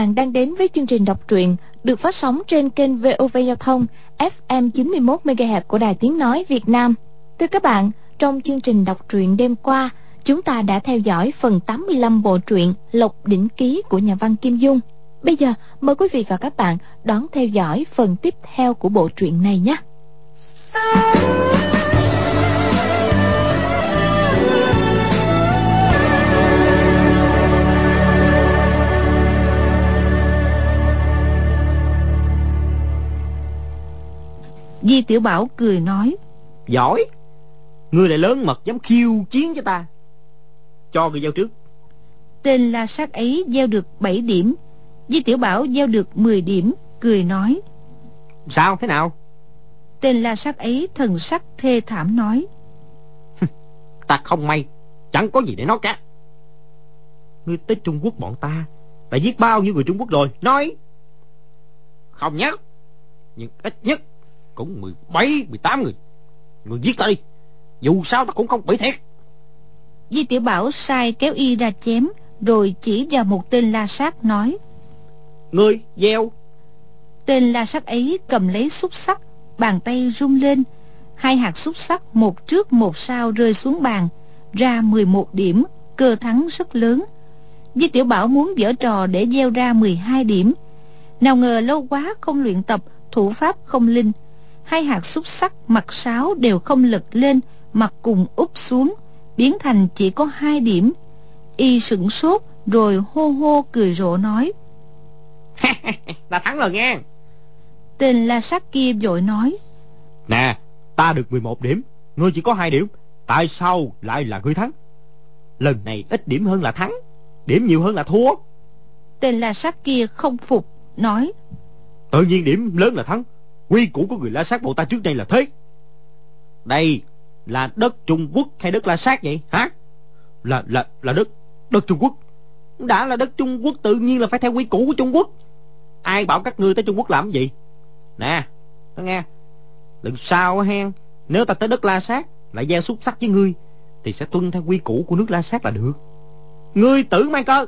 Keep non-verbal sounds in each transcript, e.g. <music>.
các bạn đang đến với chương trình đọc truyện được phát sóng trên kênh VOV Giao thông FM 91 MHz của Đài Tiếng nói Việt Nam. Thưa các bạn, trong chương trình đọc truyện đêm qua, chúng ta đã theo dõi phần 85 bộ truyện Lộc đỉnh ký của nhà văn Kim Dung. Bây giờ, mời quý vị và các bạn đón theo dõi phần tiếp theo của bộ truyện này nhé. Di Tiểu Bảo cười nói Giỏi. Ngươi lại lớn mật dám khiêu chiến cho ta. Cho người giao trước. Tên la sát ấy gieo được 7 điểm. Di Tiểu Bảo gieo được 10 điểm Cười nói Sao thế nào? Tên la sát ấy thần sắc thê thảm nói Ta không may Chẳng có gì để nói cả. Ngươi tới Trung Quốc bọn ta Đã giết bao nhiêu người Trung Quốc rồi Nói. Không nhắc Nhưng ít nhất cũng 17, 18 người. Người giết ta đi. Dù sao ta cũng không bị thiệt. Di Tiểu Bảo sai kéo y ra chém, rồi chỉ vào một tên la sát nói. Ngươi, gieo. Tên la sát ấy cầm lấy xúc sắc, bàn tay rung lên. Hai hạt xúc sắc một trước một sau rơi xuống bàn, ra 11 điểm, cơ thắng rất lớn. Di Tiểu Bảo muốn dở trò để gieo ra 12 điểm. Nào ngờ lâu quá không luyện tập, thủ pháp không linh, hai hạt xúc sắc mặt sáo đều không lật lên mặt cùng úp xuống biến thành chỉ có hai điểm. Y sửng sốt rồi hô hô cười rộ nói. <laughs> Là thắng rồi nghe. Tên la sát kia vội nói. Nè ta được 11 điểm ngươi chỉ có hai điểm tại sao lại là ngươi thắng? Lần này ít điểm hơn là thắng điểm nhiều hơn là thua. Tên la sát kia không phục nói. Tự nhiên điểm lớn là thắng quy củ của người la sát bộ ta trước đây là thế. Đây là đất trung quốc hay đất la sát vậy? Hả? Là là là đất đất trung quốc. Đã là đất trung quốc tự nhiên là phải theo quy củ của trung quốc. Ai bảo các ngươi tới trung quốc làm gì? Nè nó nghe. Lần sau hen nếu ta tới đất la sát lại gieo xúc sắc với ngươi thì sẽ tuân theo quy củ của nước la sát là được. Ngươi tử mang cơ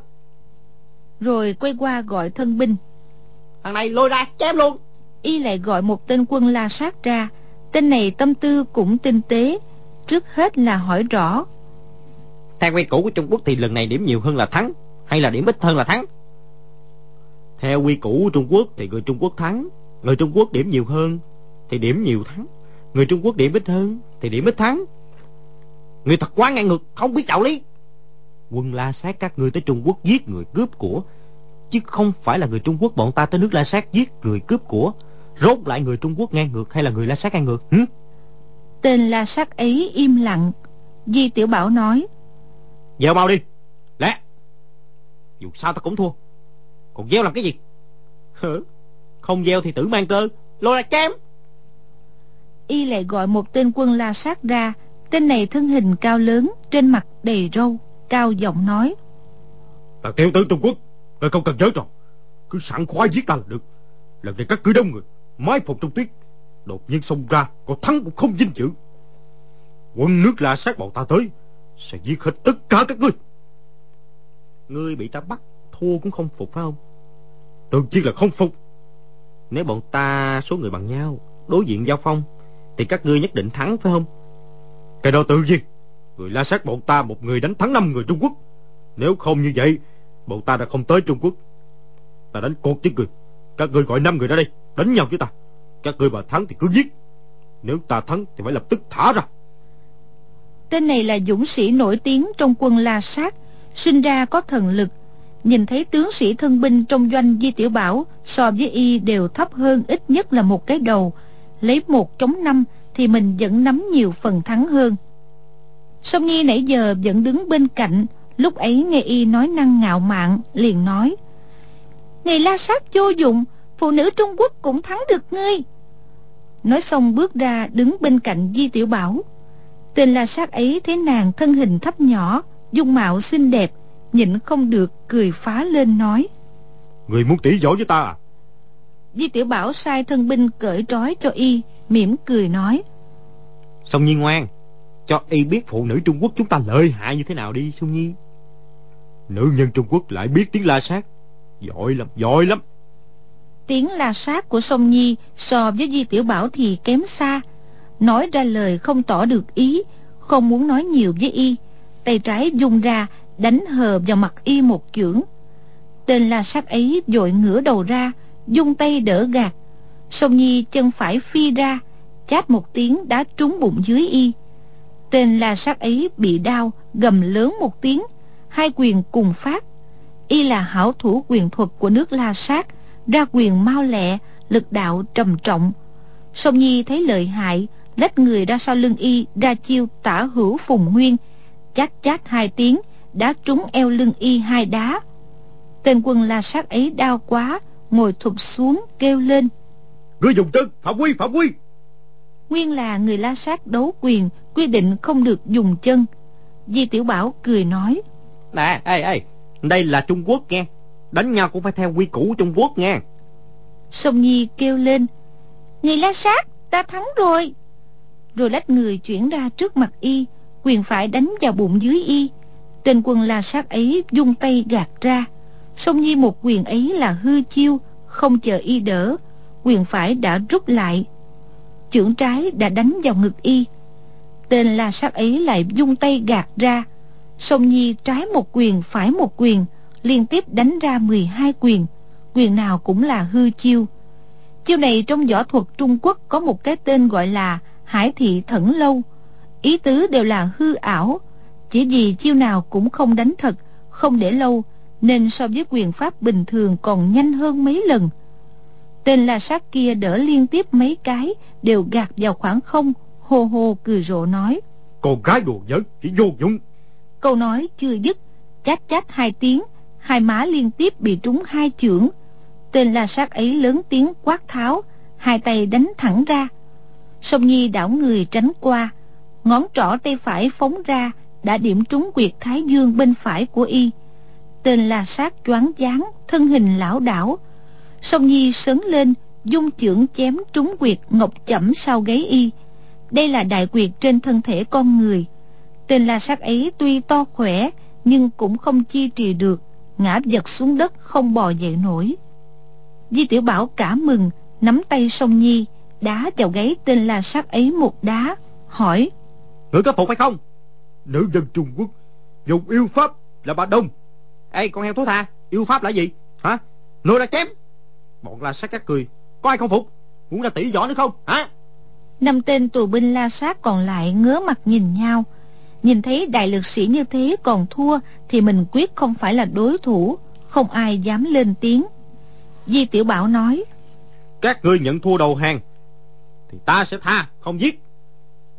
rồi quay qua gọi thân binh. Thằng này lôi ra chém luôn y lại gọi một tên quân la sát ra. Tên này tâm tư cũng tinh tế, trước hết là hỏi rõ. Theo quy củ của trung quốc thì lần này điểm nhiều hơn là thắng, hay là điểm ít hơn là thắng? Theo quy củ của trung quốc thì người trung quốc thắng, người trung quốc điểm nhiều hơn thì điểm nhiều thắng, người trung quốc điểm ít hơn thì điểm ít thắng. Người thật quá ngang ngược, không biết đạo lý. Quân la sát các ngươi tới trung quốc giết người cướp của, chứ không phải là người trung quốc bọn ta tới nước la sát giết người cướp của. Rốt lại người Trung Quốc ngang ngược hay là người La Sát ngang ngược hử? Tên La Sát ấy im lặng. Di Tiểu Bảo nói Gieo mau đi. Lẹ. Dù sao ta cũng thua. Còn gieo làm cái gì? Hử? Không gieo thì tử mang cơ. Lôi là chém. Y lại gọi một tên quân La Sát ra. Tên này thân hình cao lớn Trên mặt đầy râu Cao giọng nói Là tiểu tử Trung Quốc Người không cần nhớ rồi Cứ sẵn khoái giết ta là được. Lần này các cứ đông người mái phục trong tuyết đột nhiên xông ra có thắng cũng không dinh dự quân nước la sát bọn ta tới sẽ giết hết tất cả các ngươi. Ngươi bị ta bắt thua cũng không phục phải không? Tự nhiên là không phục. Nếu bọn ta số người bằng nhau đối diện giao phong thì các ngươi nhất định thắng phải không? Cái đó tự nhiên. Người la sát bọn ta một người đánh thắng năm người trung quốc. Nếu không như vậy bọn ta đã không tới trung quốc. Ta đánh cột với người các ngươi gọi năm người ra đây, đánh nhau với ta. Các ngươi mà thắng thì cứ giết. Nếu ta thắng thì phải lập tức thả ra. Tên này là dũng sĩ nổi tiếng trong quân la sát, sinh ra có thần lực. Nhìn thấy tướng sĩ thân binh trong doanh di tiểu bảo so với y đều thấp hơn ít nhất là một cái đầu. Lấy một chống năm thì mình vẫn nắm nhiều phần thắng hơn. Song nhi nãy giờ vẫn đứng bên cạnh, lúc ấy nghe y nói năng ngạo mạn, liền nói ngày la sát vô dụng phụ nữ Trung Quốc cũng thắng được ngươi. Nói xong bước ra đứng bên cạnh Di Tiểu Bảo. Tên la sát ấy thấy nàng thân hình thấp nhỏ Dung mạo xinh đẹp Nhịn không được cười phá lên nói. Người muốn tỉ võ với ta à? Di Tiểu Bảo sai thân binh cởi trói cho y mỉm cười nói. Song Nhi ngoan Cho y biết phụ nữ Trung Quốc chúng ta lợi hại như thế nào đi Song Nhi. Nữ nhân Trung Quốc lại biết tiếng la sát. Giỏi lắm, giỏi lắm. Tiếng la sát của sông Nhi so với Di Tiểu Bảo thì kém xa. Nói ra lời không tỏ được ý, không muốn nói nhiều với y. Tay trái dung ra, đánh hờ vào mặt y một chưởng. Tên la sát ấy dội ngửa đầu ra, dung tay đỡ gạt. Sông Nhi chân phải phi ra, chát một tiếng đá trúng bụng dưới y. Tên la sát ấy bị đau, gầm lớn một tiếng, hai quyền cùng phát. Y là hảo thủ quyền thuật của nước la sát, ra quyền mau lẹ, lực đạo trầm trọng. Sông Nhi thấy lợi hại, lách người ra sau lưng y, ra chiêu tả hữu phùng nguyên, chát chát hai tiếng, đá trúng eo lưng y hai đá. Tên quân la sát ấy đau quá, ngồi thụp xuống kêu lên. Ngươi dùng chân, phạm quy, phạm quy. Nguyên là người la sát đấu quyền, quy định không được dùng chân. Di Tiểu Bảo cười nói. Nè, ê, ê, đây là Trung Quốc nghe. Đánh nhau cũng phải theo quy củ Trung Quốc nghe. Sông Nhi kêu lên. Người la sát, ta thắng rồi. Rồi lách người chuyển ra trước mặt y, quyền phải đánh vào bụng dưới y. Tên quân la sát ấy dung tay gạt ra. Sông Nhi một quyền ấy là hư chiêu, không chờ y đỡ. Quyền phải đã rút lại. Chưởng trái đã đánh vào ngực y. Tên la sát ấy lại dung tay gạt ra. Sông Nhi trái một quyền phải một quyền, liên tiếp đánh ra 12 quyền, quyền nào cũng là hư chiêu. Chiêu này trong võ thuật Trung Quốc có một cái tên gọi là Hải thị thẩn lâu. Ý tứ đều là hư ảo, chỉ vì chiêu nào cũng không đánh thật, không để lâu, nên so với quyền pháp bình thường còn nhanh hơn mấy lần. Tên la sát kia đỡ liên tiếp mấy cái, đều gạt vào khoảng không, hô hô cười rộ nói. Con gái đồ giỡn, chỉ vô dụng. Câu nói chưa dứt, chát chát hai tiếng, hai má liên tiếp bị trúng hai chưởng. Tên la sát ấy lớn tiếng quát tháo, hai tay đánh thẳng ra. Sông Nhi đảo người tránh qua, ngón trỏ tay phải phóng ra, đã điểm trúng quyệt thái dương bên phải của y. Tên la sát choáng váng, thân hình lão đảo. Sông Nhi sấn lên, dung chưởng chém trúng quyệt ngọc chẩm sau gáy y. Đây là đại quyệt trên thân thể con người. Tên la sát ấy tuy to khỏe, nhưng cũng không chi trì được, ngã vật xuống đất không bò dậy nổi. Di Tiểu Bảo cả mừng, nắm tay sông Nhi, đá vào gáy tên la sát ấy một đá, hỏi. Ngươi có phục hay không? Nữ dân Trung Quốc, dùng yêu pháp là bà Đông. Ê, con heo thú tha, yêu pháp là gì? Hả? Ngươi là chém. Bọn la sát các cười, có ai không phục? Muốn ra tỷ võ nữa không? Hả? Năm tên tù binh la sát còn lại ngớ mặt nhìn nhau. Nhìn thấy đại lực sĩ như thế còn thua thì mình quyết không phải là đối thủ, không ai dám lên tiếng. Di Tiểu Bảo nói, Các ngươi nhận thua đầu hàng, thì ta sẽ tha, không giết.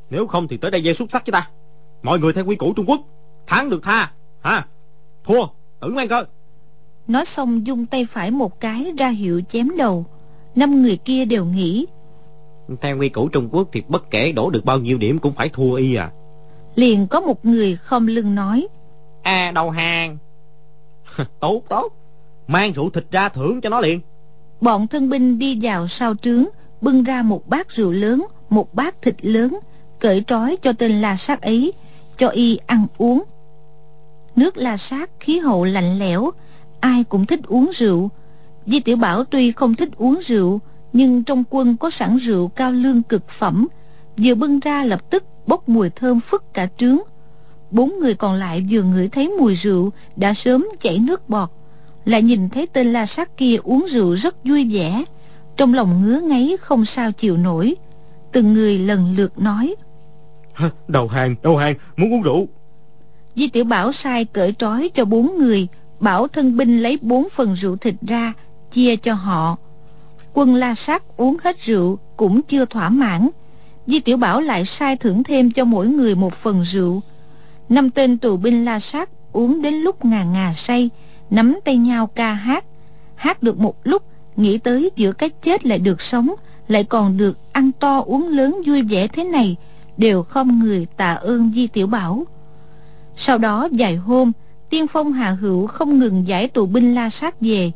Nếu không thì tới đây dây xúc sắc với ta. Mọi người theo quy củ Trung Quốc, thắng được tha, hả? Thua, tử mang cơ. Nói xong dung tay phải một cái ra hiệu chém đầu. Năm người kia đều nghĩ, Theo quy củ Trung Quốc thì bất kể đổ được bao nhiêu điểm cũng phải thua y à. Liền có một người không lưng nói, À, đầu hàng. <laughs> tốt, tốt. Mang rượu thịt ra thưởng cho nó liền. Bọn thân binh đi vào sau trướng, bưng ra một bát rượu lớn, một bát thịt lớn, cởi trói cho tên la sát ấy, cho y ăn uống. Nước la sát khí hậu lạnh lẽo, ai cũng thích uống rượu. Di Tiểu Bảo tuy không thích uống rượu, nhưng trong quân có sẵn rượu cao lương cực phẩm, vừa bưng ra lập tức bốc mùi thơm phức cả trướng. Bốn người còn lại vừa ngửi thấy mùi rượu đã sớm chảy nước bọt, lại nhìn thấy tên la sát kia uống rượu rất vui vẻ, trong lòng ngứa ngáy không sao chịu nổi. Từng người lần lượt nói. Đầu hàng, đầu hàng, muốn uống rượu. Di Tiểu Bảo sai cởi trói cho bốn người, bảo thân binh lấy bốn phần rượu thịt ra, chia cho họ. Quân La Sát uống hết rượu cũng chưa thỏa mãn. Di Tiểu Bảo lại sai thưởng thêm cho mỗi người một phần rượu. Năm tên tù binh La Sát uống đến lúc ngà ngà say, nắm tay nhau ca hát. Hát được một lúc, nghĩ tới giữa cái chết lại được sống, lại còn được ăn to uống lớn vui vẻ thế này, đều không người tạ ơn Di Tiểu Bảo. Sau đó vài hôm, tiên phong Hà hữu không ngừng giải tù binh la sát về,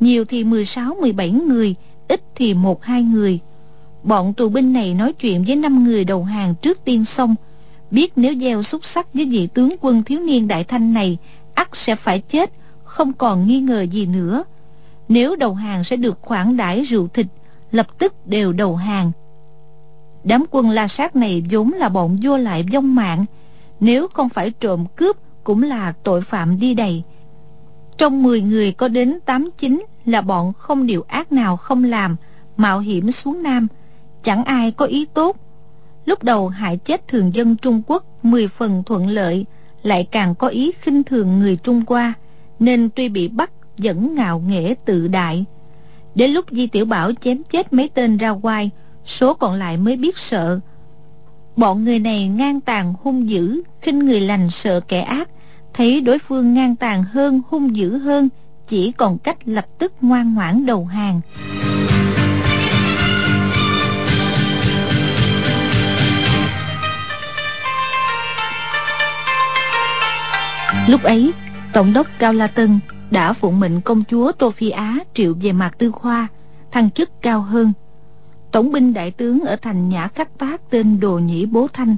nhiều thì 16-17 người, ít thì một hai người. Bọn tù binh này nói chuyện với năm người đầu hàng trước tiên xong, biết nếu gieo xúc sắc với vị tướng quân thiếu niên đại thanh này, ắt sẽ phải chết, không còn nghi ngờ gì nữa. nếu đầu hàng sẽ được khoản đãi rượu thịt lập tức đều đầu hàng. Đám quân la sát này vốn là bọn vua lại vong mạng. Nếu không phải trộm cướp cũng là tội phạm đi đầy. Trong 10 người có đến 8 chín là bọn không điều ác nào không làm mạo hiểm xuống Nam chẳng ai có ý tốt. Lúc đầu hại chết thường dân Trung Quốc 10 phần thuận lợi, lại càng có ý khinh thường người Trung Hoa, nên tuy bị bắt vẫn ngạo nghễ tự đại. Đến lúc Di Tiểu Bảo chém chết mấy tên ra quai số còn lại mới biết sợ. Bọn người này ngang tàn hung dữ, khinh người lành sợ kẻ ác, thấy đối phương ngang tàn hơn, hung dữ hơn, chỉ còn cách lập tức ngoan ngoãn đầu hàng. Lúc ấy, tổng đốc cao la tân đã phụng mệnh công chúa tô phi á triệu về mạc tư khoa, thăng chức cao hơn. Tổng binh đại tướng ở thành nhã Khách tác tên đồ nhĩ bố thanh,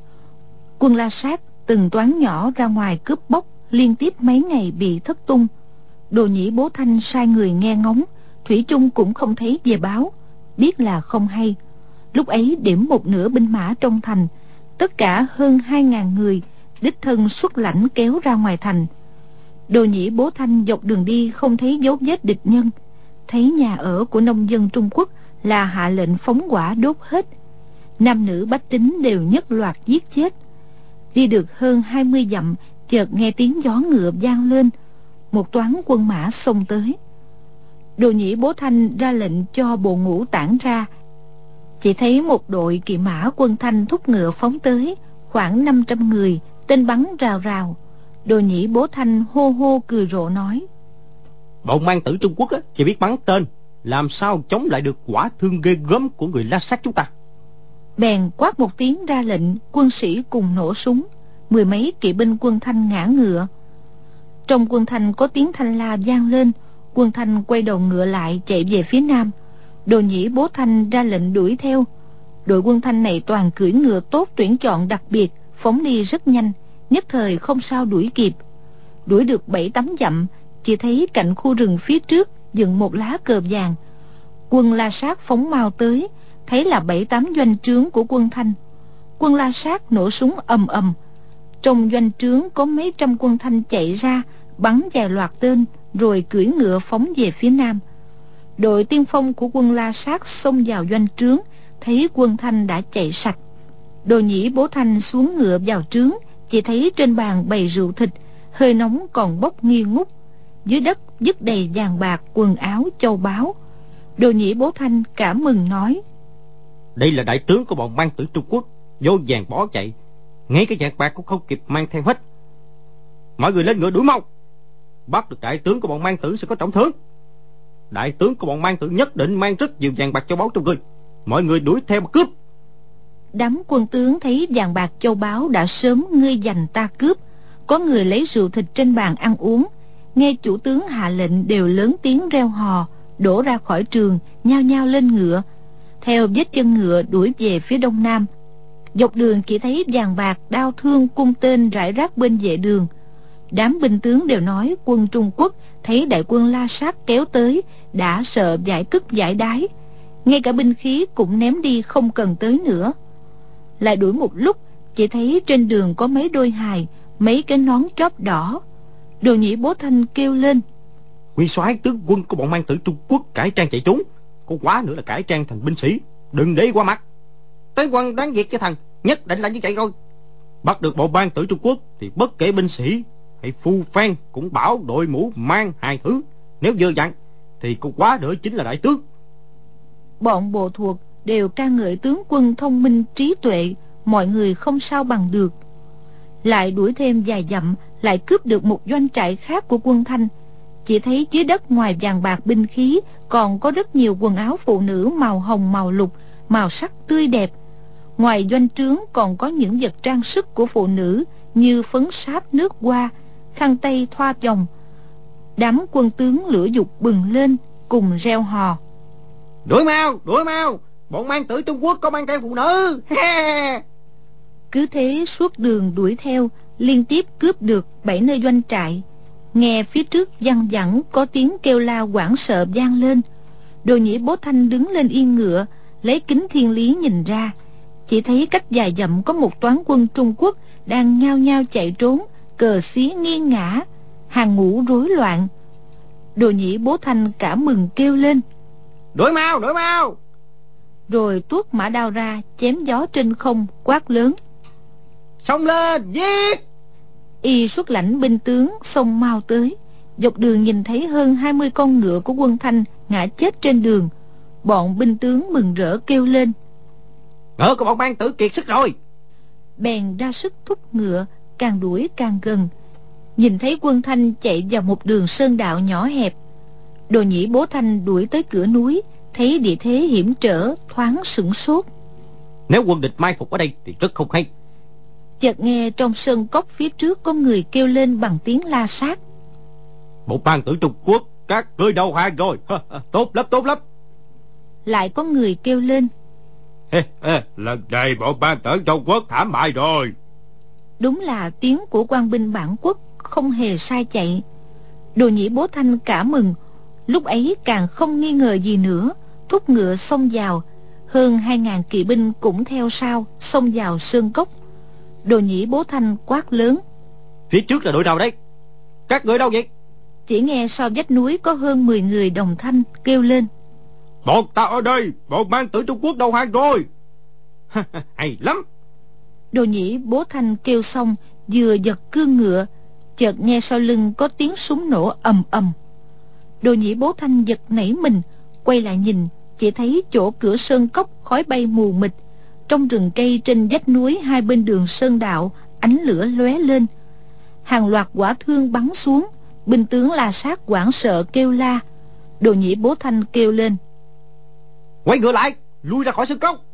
quân la sát từng toán nhỏ ra ngoài cướp bóc, liên tiếp mấy ngày bị thất tung. Đồ nhĩ bố thanh sai người nghe ngóng, thủy chung cũng không thấy về báo, biết là không hay. Lúc ấy điểm một nửa binh mã trong thành, tất cả hơn hai ngàn người đích thân xuất lãnh kéo ra ngoài thành. Đồ nhĩ bố thanh dọc đường đi không thấy dấu vết địch nhân. Thấy nhà ở của nông dân trung quốc là hạ lệnh phóng quả đốt hết. Nam nữ bách tính đều nhất loạt giết chết. Đi được hơn hai mươi dặm, chợt nghe tiếng gió ngựa vang lên. Một toán quân mã xông tới. Đồ nhĩ bố thanh ra lệnh cho bộ ngũ tản ra. Chỉ thấy một đội kỵ mã quân thanh thúc ngựa phóng tới, khoảng năm trăm người tên bắn rào rào. Đồ nhĩ bố thanh hô hô cười rộ nói. Bọn mang tử trung quốc á, chỉ biết bắn tên. Làm sao chống lại được quả thương ghê gớm của người la sát chúng ta? Bèn quát một tiếng ra lệnh quân sĩ cùng nổ súng. Mười mấy kỵ binh quân thanh ngã ngựa. Trong quân thanh có tiếng thanh la vang lên. Quân thanh quay đầu ngựa lại chạy về phía nam. Đồ nhĩ bố thanh ra lệnh đuổi theo. Đội quân thanh này toàn cưỡi ngựa tốt tuyển chọn đặc biệt phóng đi rất nhanh, nhất thời không sao đuổi kịp. Đuổi được bảy tấm dặm, chỉ thấy cạnh khu rừng phía trước dựng một lá cờ vàng. Quân la sát phóng mau tới, thấy là bảy tám doanh trướng của quân thanh. Quân la sát nổ súng ầm ầm. Trong doanh trướng có mấy trăm quân thanh chạy ra, bắn vài loạt tên, rồi cưỡi ngựa phóng về phía nam. Đội tiên phong của quân la sát xông vào doanh trướng, thấy quân thanh đã chạy sạch đồ nhĩ bố thanh xuống ngựa vào trướng, chỉ thấy trên bàn bày rượu thịt, hơi nóng còn bốc nghi ngút. Dưới đất dứt đầy vàng bạc, quần áo, châu báu. Đồ nhĩ bố thanh cảm mừng nói, đây là đại tướng của bọn mang tử trung quốc, vô vàng bỏ chạy. Ngay cái vàng bạc cũng không kịp mang theo hết. Mọi người lên ngựa đuổi mau. Bắt được đại tướng của bọn mang tử sẽ có trọng thưởng. Đại tướng của bọn mang tử nhất định mang rất nhiều vàng bạc, châu báu trong người. Mọi người đuổi theo mà cướp đám quân tướng thấy vàng bạc châu báu đã sớm ngươi giành ta cướp. Có người lấy rượu thịt trên bàn ăn uống. Nghe chủ tướng hạ lệnh đều lớn tiếng reo hò, đổ ra khỏi trường, nhao nhao lên ngựa. Theo vết chân ngựa đuổi về phía đông nam. Dọc đường chỉ thấy vàng bạc đao thương cung tên rải rác bên vệ đường. Đám binh tướng đều nói quân trung quốc thấy đại quân la sát kéo tới, đã sợ giải cức giải đái. Ngay cả binh khí cũng ném đi không cần tới nữa lại đuổi một lúc chỉ thấy trên đường có mấy đôi hài mấy cái nón chóp đỏ. Đồ nhĩ bố thanh kêu lên. Nguyên soái tướng quân của bọn mang tử trung quốc cải trang chạy trốn. Có quá nữa là cải trang thành binh sĩ. Đừng để qua mặt. Tới quân đoán việc cho thằng nhất định là như vậy rồi. Bắt được bộ ban tử trung quốc thì bất kể binh sĩ hay phu phan cũng bảo đội mũ mang hai thứ. Nếu dơ dặn thì có quá nữa chính là đại tướng bọn bộ thuộc đều ca ngợi tướng quân thông minh, trí tuệ, mọi người không sao bằng được. Lại đuổi thêm vài dặm, lại cướp được một doanh trại khác của quân thanh. Chỉ thấy dưới đất ngoài vàng bạc binh khí, còn có rất nhiều quần áo phụ nữ màu hồng, màu lục, màu sắc tươi đẹp. Ngoài doanh trướng còn có những vật trang sức của phụ nữ như phấn sáp nước hoa, khăn tay thoa vòng. Đám quân tướng lửa dục bừng lên, cùng reo hò. Đuổi mau đuổi mau! Bọn mang tử trung quốc có mang theo phụ nữ. Cứ thế suốt đường đuổi theo liên tiếp cướp được bảy nơi doanh trại. Nghe phía trước văng vẳng có tiếng kêu la hoảng sợ vang lên. Đồ nhĩ bố thanh đứng lên yên ngựa lấy kính thiên lý nhìn ra. Chỉ thấy cách dài dặm có một toán quân trung quốc đang nhao nhao chạy trốn cờ xí nghiêng ngã hàng ngũ rối loạn. Đồ nhĩ bố thanh cả mừng kêu lên. Đuổi mau đuổi mau rồi tuốt mã đao ra chém gió trên không quát lớn. Xông lên giết! Y xuất lãnh binh tướng xông mau tới. Dọc đường nhìn thấy hơn hai mươi con ngựa của quân thanh ngã chết trên đường. Bọn binh tướng mừng rỡ kêu lên. Ngựa của bọn ban tử kiệt sức rồi! Bèn ra sức thúc ngựa càng đuổi càng gần. Nhìn thấy quân thanh chạy vào một đường sơn đạo nhỏ hẹp. Đồ nhĩ bố thanh đuổi tới cửa núi thấy địa thế hiểm trở thoáng sửng sốt. Nếu quân địch mai phục ở đây thì rất không hay. Chợt nghe trong sơn cốc phía trước có người kêu lên bằng tiếng la sát. Một ban tử trung quốc các ngươi đầu hàng rồi. Tốt lắm tốt lắm. Lại có người kêu lên. Lần này bộ ban tử trung quốc thảm bại rồi. Đúng là tiếng của quan binh bản quốc không hề sai chạy. Đồ nhĩ bố thanh cả mừng lúc ấy càng không nghi ngờ gì nữa thúc ngựa xông vào. Hơn hai ngàn kỵ binh cũng theo sau xông vào sơn cốc. Đồ nhĩ bố thanh quát lớn. Phía trước là đội nào đấy? Các người đâu vậy? Chỉ nghe sau vách núi có hơn mười người đồng thanh kêu lên. Bọn ta ở đây bọn mang tử trung quốc đầu hàng rồi. <laughs> Hay lắm. Đồ nhĩ bố thanh kêu xong vừa giật cương ngựa chợt nghe sau lưng có tiếng súng nổ ầm ầm. Đồ nhĩ bố thanh giật nảy mình quay lại nhìn chỉ thấy chỗ cửa sơn cốc khói bay mù mịt. Trong rừng cây trên vách núi hai bên đường sơn đạo ánh lửa lóe lên. Hàng loạt quả thương bắn xuống binh tướng la sát hoảng sợ kêu la. Đồ nhĩ bố thanh kêu lên. Quay ngựa lại lui ra khỏi sơn cốc.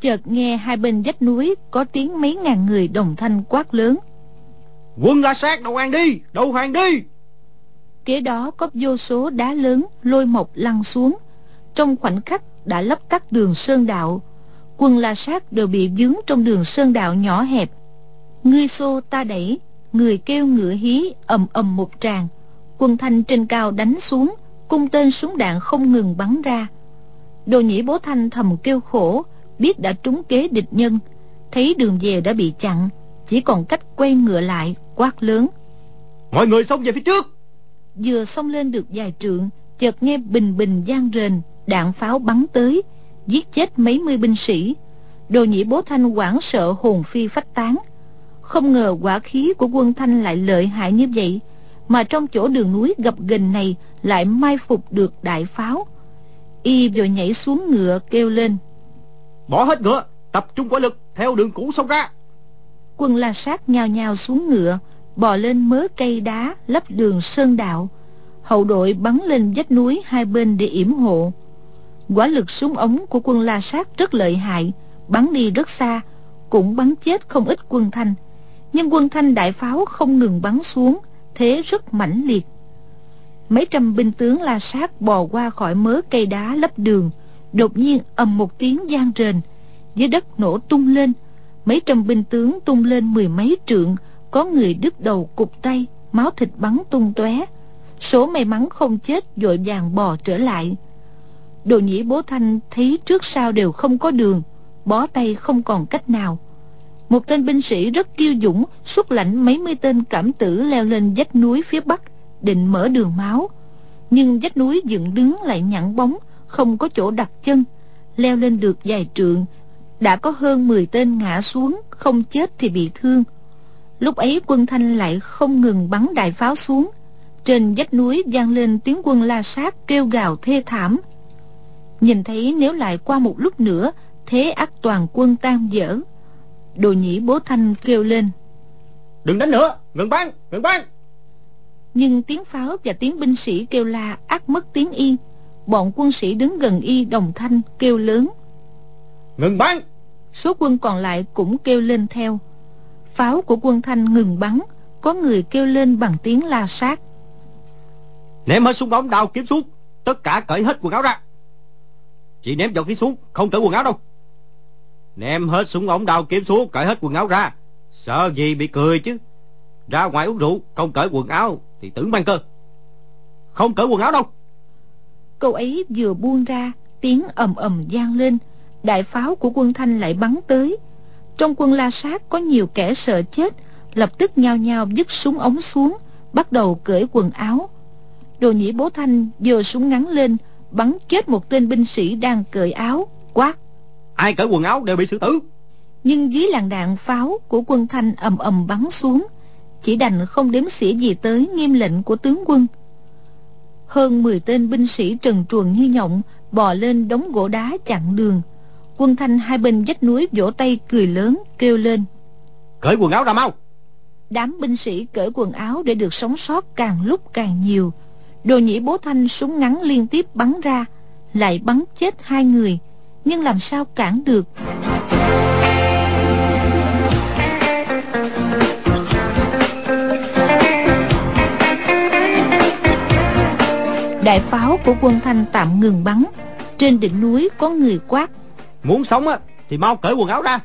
Chợt nghe hai bên vách núi có tiếng mấy ngàn người đồng thanh quát lớn. Quân la sát đầu hàng đi đầu hàng đi. Kế đó có vô số đá lớn lôi mộc lăn xuống trong khoảnh khắc đã lấp tắt đường sơn đạo quân la sát đều bị dướng trong đường sơn đạo nhỏ hẹp. Ngươi xô ta đẩy người kêu ngựa hí ầm ầm một tràng quân thanh trên cao đánh xuống cung tên súng đạn không ngừng bắn ra. Đồ nhĩ bố thanh thầm kêu khổ biết đã trúng kế địch nhân thấy đường về đã bị chặn chỉ còn cách quay ngựa lại quát lớn. Mọi người xông về phía trước! Vừa xông lên được vài trượng chợt nghe bình bình gian rền đạn pháo bắn tới giết chết mấy mươi binh sĩ. Đồ nhĩ bố thanh hoảng sợ hồn phi phách tán. Không ngờ quả khí của quân thanh lại lợi hại như vậy mà trong chỗ đường núi gập ghềnh này lại mai phục được đại pháo. Y vội nhảy xuống ngựa kêu lên. Bỏ hết ngựa tập trung quả lực theo đường cũ xông ra. Quân la sát nhào nhào xuống ngựa bò lên mớ cây đá lấp đường sơn đạo. Hậu đội bắn lên vách núi hai bên để yểm hộ quả lực súng ống của quân la sát rất lợi hại, bắn đi rất xa, cũng bắn chết không ít quân thanh. Nhưng quân thanh đại pháo không ngừng bắn xuống, thế rất mãnh liệt. Mấy trăm binh tướng la sát bò qua khỏi mớ cây đá lấp đường, đột nhiên ầm một tiếng gian rền, dưới đất nổ tung lên. Mấy trăm binh tướng tung lên mười mấy trượng, có người đứt đầu cục tay, máu thịt bắn tung tóe. Số may mắn không chết vội vàng bò trở lại đồ nhĩ bố thanh thấy trước sau đều không có đường, bó tay không còn cách nào. Một tên binh sĩ rất kiêu dũng, xuất lãnh mấy mươi tên cảm tử leo lên vách núi phía bắc, định mở đường máu. Nhưng vách núi dựng đứng lại nhẵn bóng, không có chỗ đặt chân. Leo lên được vài trượng, đã có hơn mười tên ngã xuống, không chết thì bị thương. Lúc ấy quân thanh lại không ngừng bắn đại pháo xuống. Trên vách núi vang lên tiếng quân la sát kêu gào thê thảm nhìn thấy nếu lại qua một lúc nữa thế ắt toàn quân tan dở đồ nhĩ bố thanh kêu lên. Đừng đánh nữa ngừng bắn ngừng bắn. Nhưng tiếng pháo và tiếng binh sĩ kêu la ắt mất tiếng yên. Bọn quân sĩ đứng gần y đồng thanh kêu lớn. Ngừng bắn. Số quân còn lại cũng kêu lên theo. Pháo của quân thanh ngừng bắn có người kêu lên bằng tiếng la sát. Ném hết súng ống đao kiếm xuống tất cả cởi hết quần áo ra chị ném dầu khí xuống, không cởi quần áo đâu. Ném hết súng ống đao kiếm xuống, cởi hết quần áo ra. Sợ gì bị cười chứ? Ra ngoài uống rượu, không cởi quần áo, thì tưởng mang cơ. Không cởi quần áo đâu. Câu ấy vừa buông ra, tiếng ầm ầm vang lên. Đại pháo của quân thanh lại bắn tới. Trong quân la sát có nhiều kẻ sợ chết, lập tức nhao nhao dứt súng ống xuống, bắt đầu cởi quần áo. Đồ nhĩ bố thanh vừa súng ngắn lên bắn chết một tên binh sĩ đang cởi áo quát. Ai cởi quần áo đều bị xử tử. Nhưng dưới làn đạn pháo của quân thanh ầm ầm bắn xuống chỉ đành không đếm xỉa gì tới nghiêm lệnh của tướng quân. Hơn 10 tên binh sĩ trần truồng như nhộng bò lên đống gỗ đá chặn đường. Quân thanh hai bên vách núi vỗ tay cười lớn kêu lên. Cởi quần áo ra mau. Đám binh sĩ cởi quần áo để được sống sót càng lúc càng nhiều đồ nhĩ bố thanh súng ngắn liên tiếp bắn ra lại bắn chết hai người. Nhưng làm sao cản được? Đại pháo của quân thanh tạm ngừng bắn. Trên đỉnh núi có người quát muốn sống á thì mau cởi quần áo ra.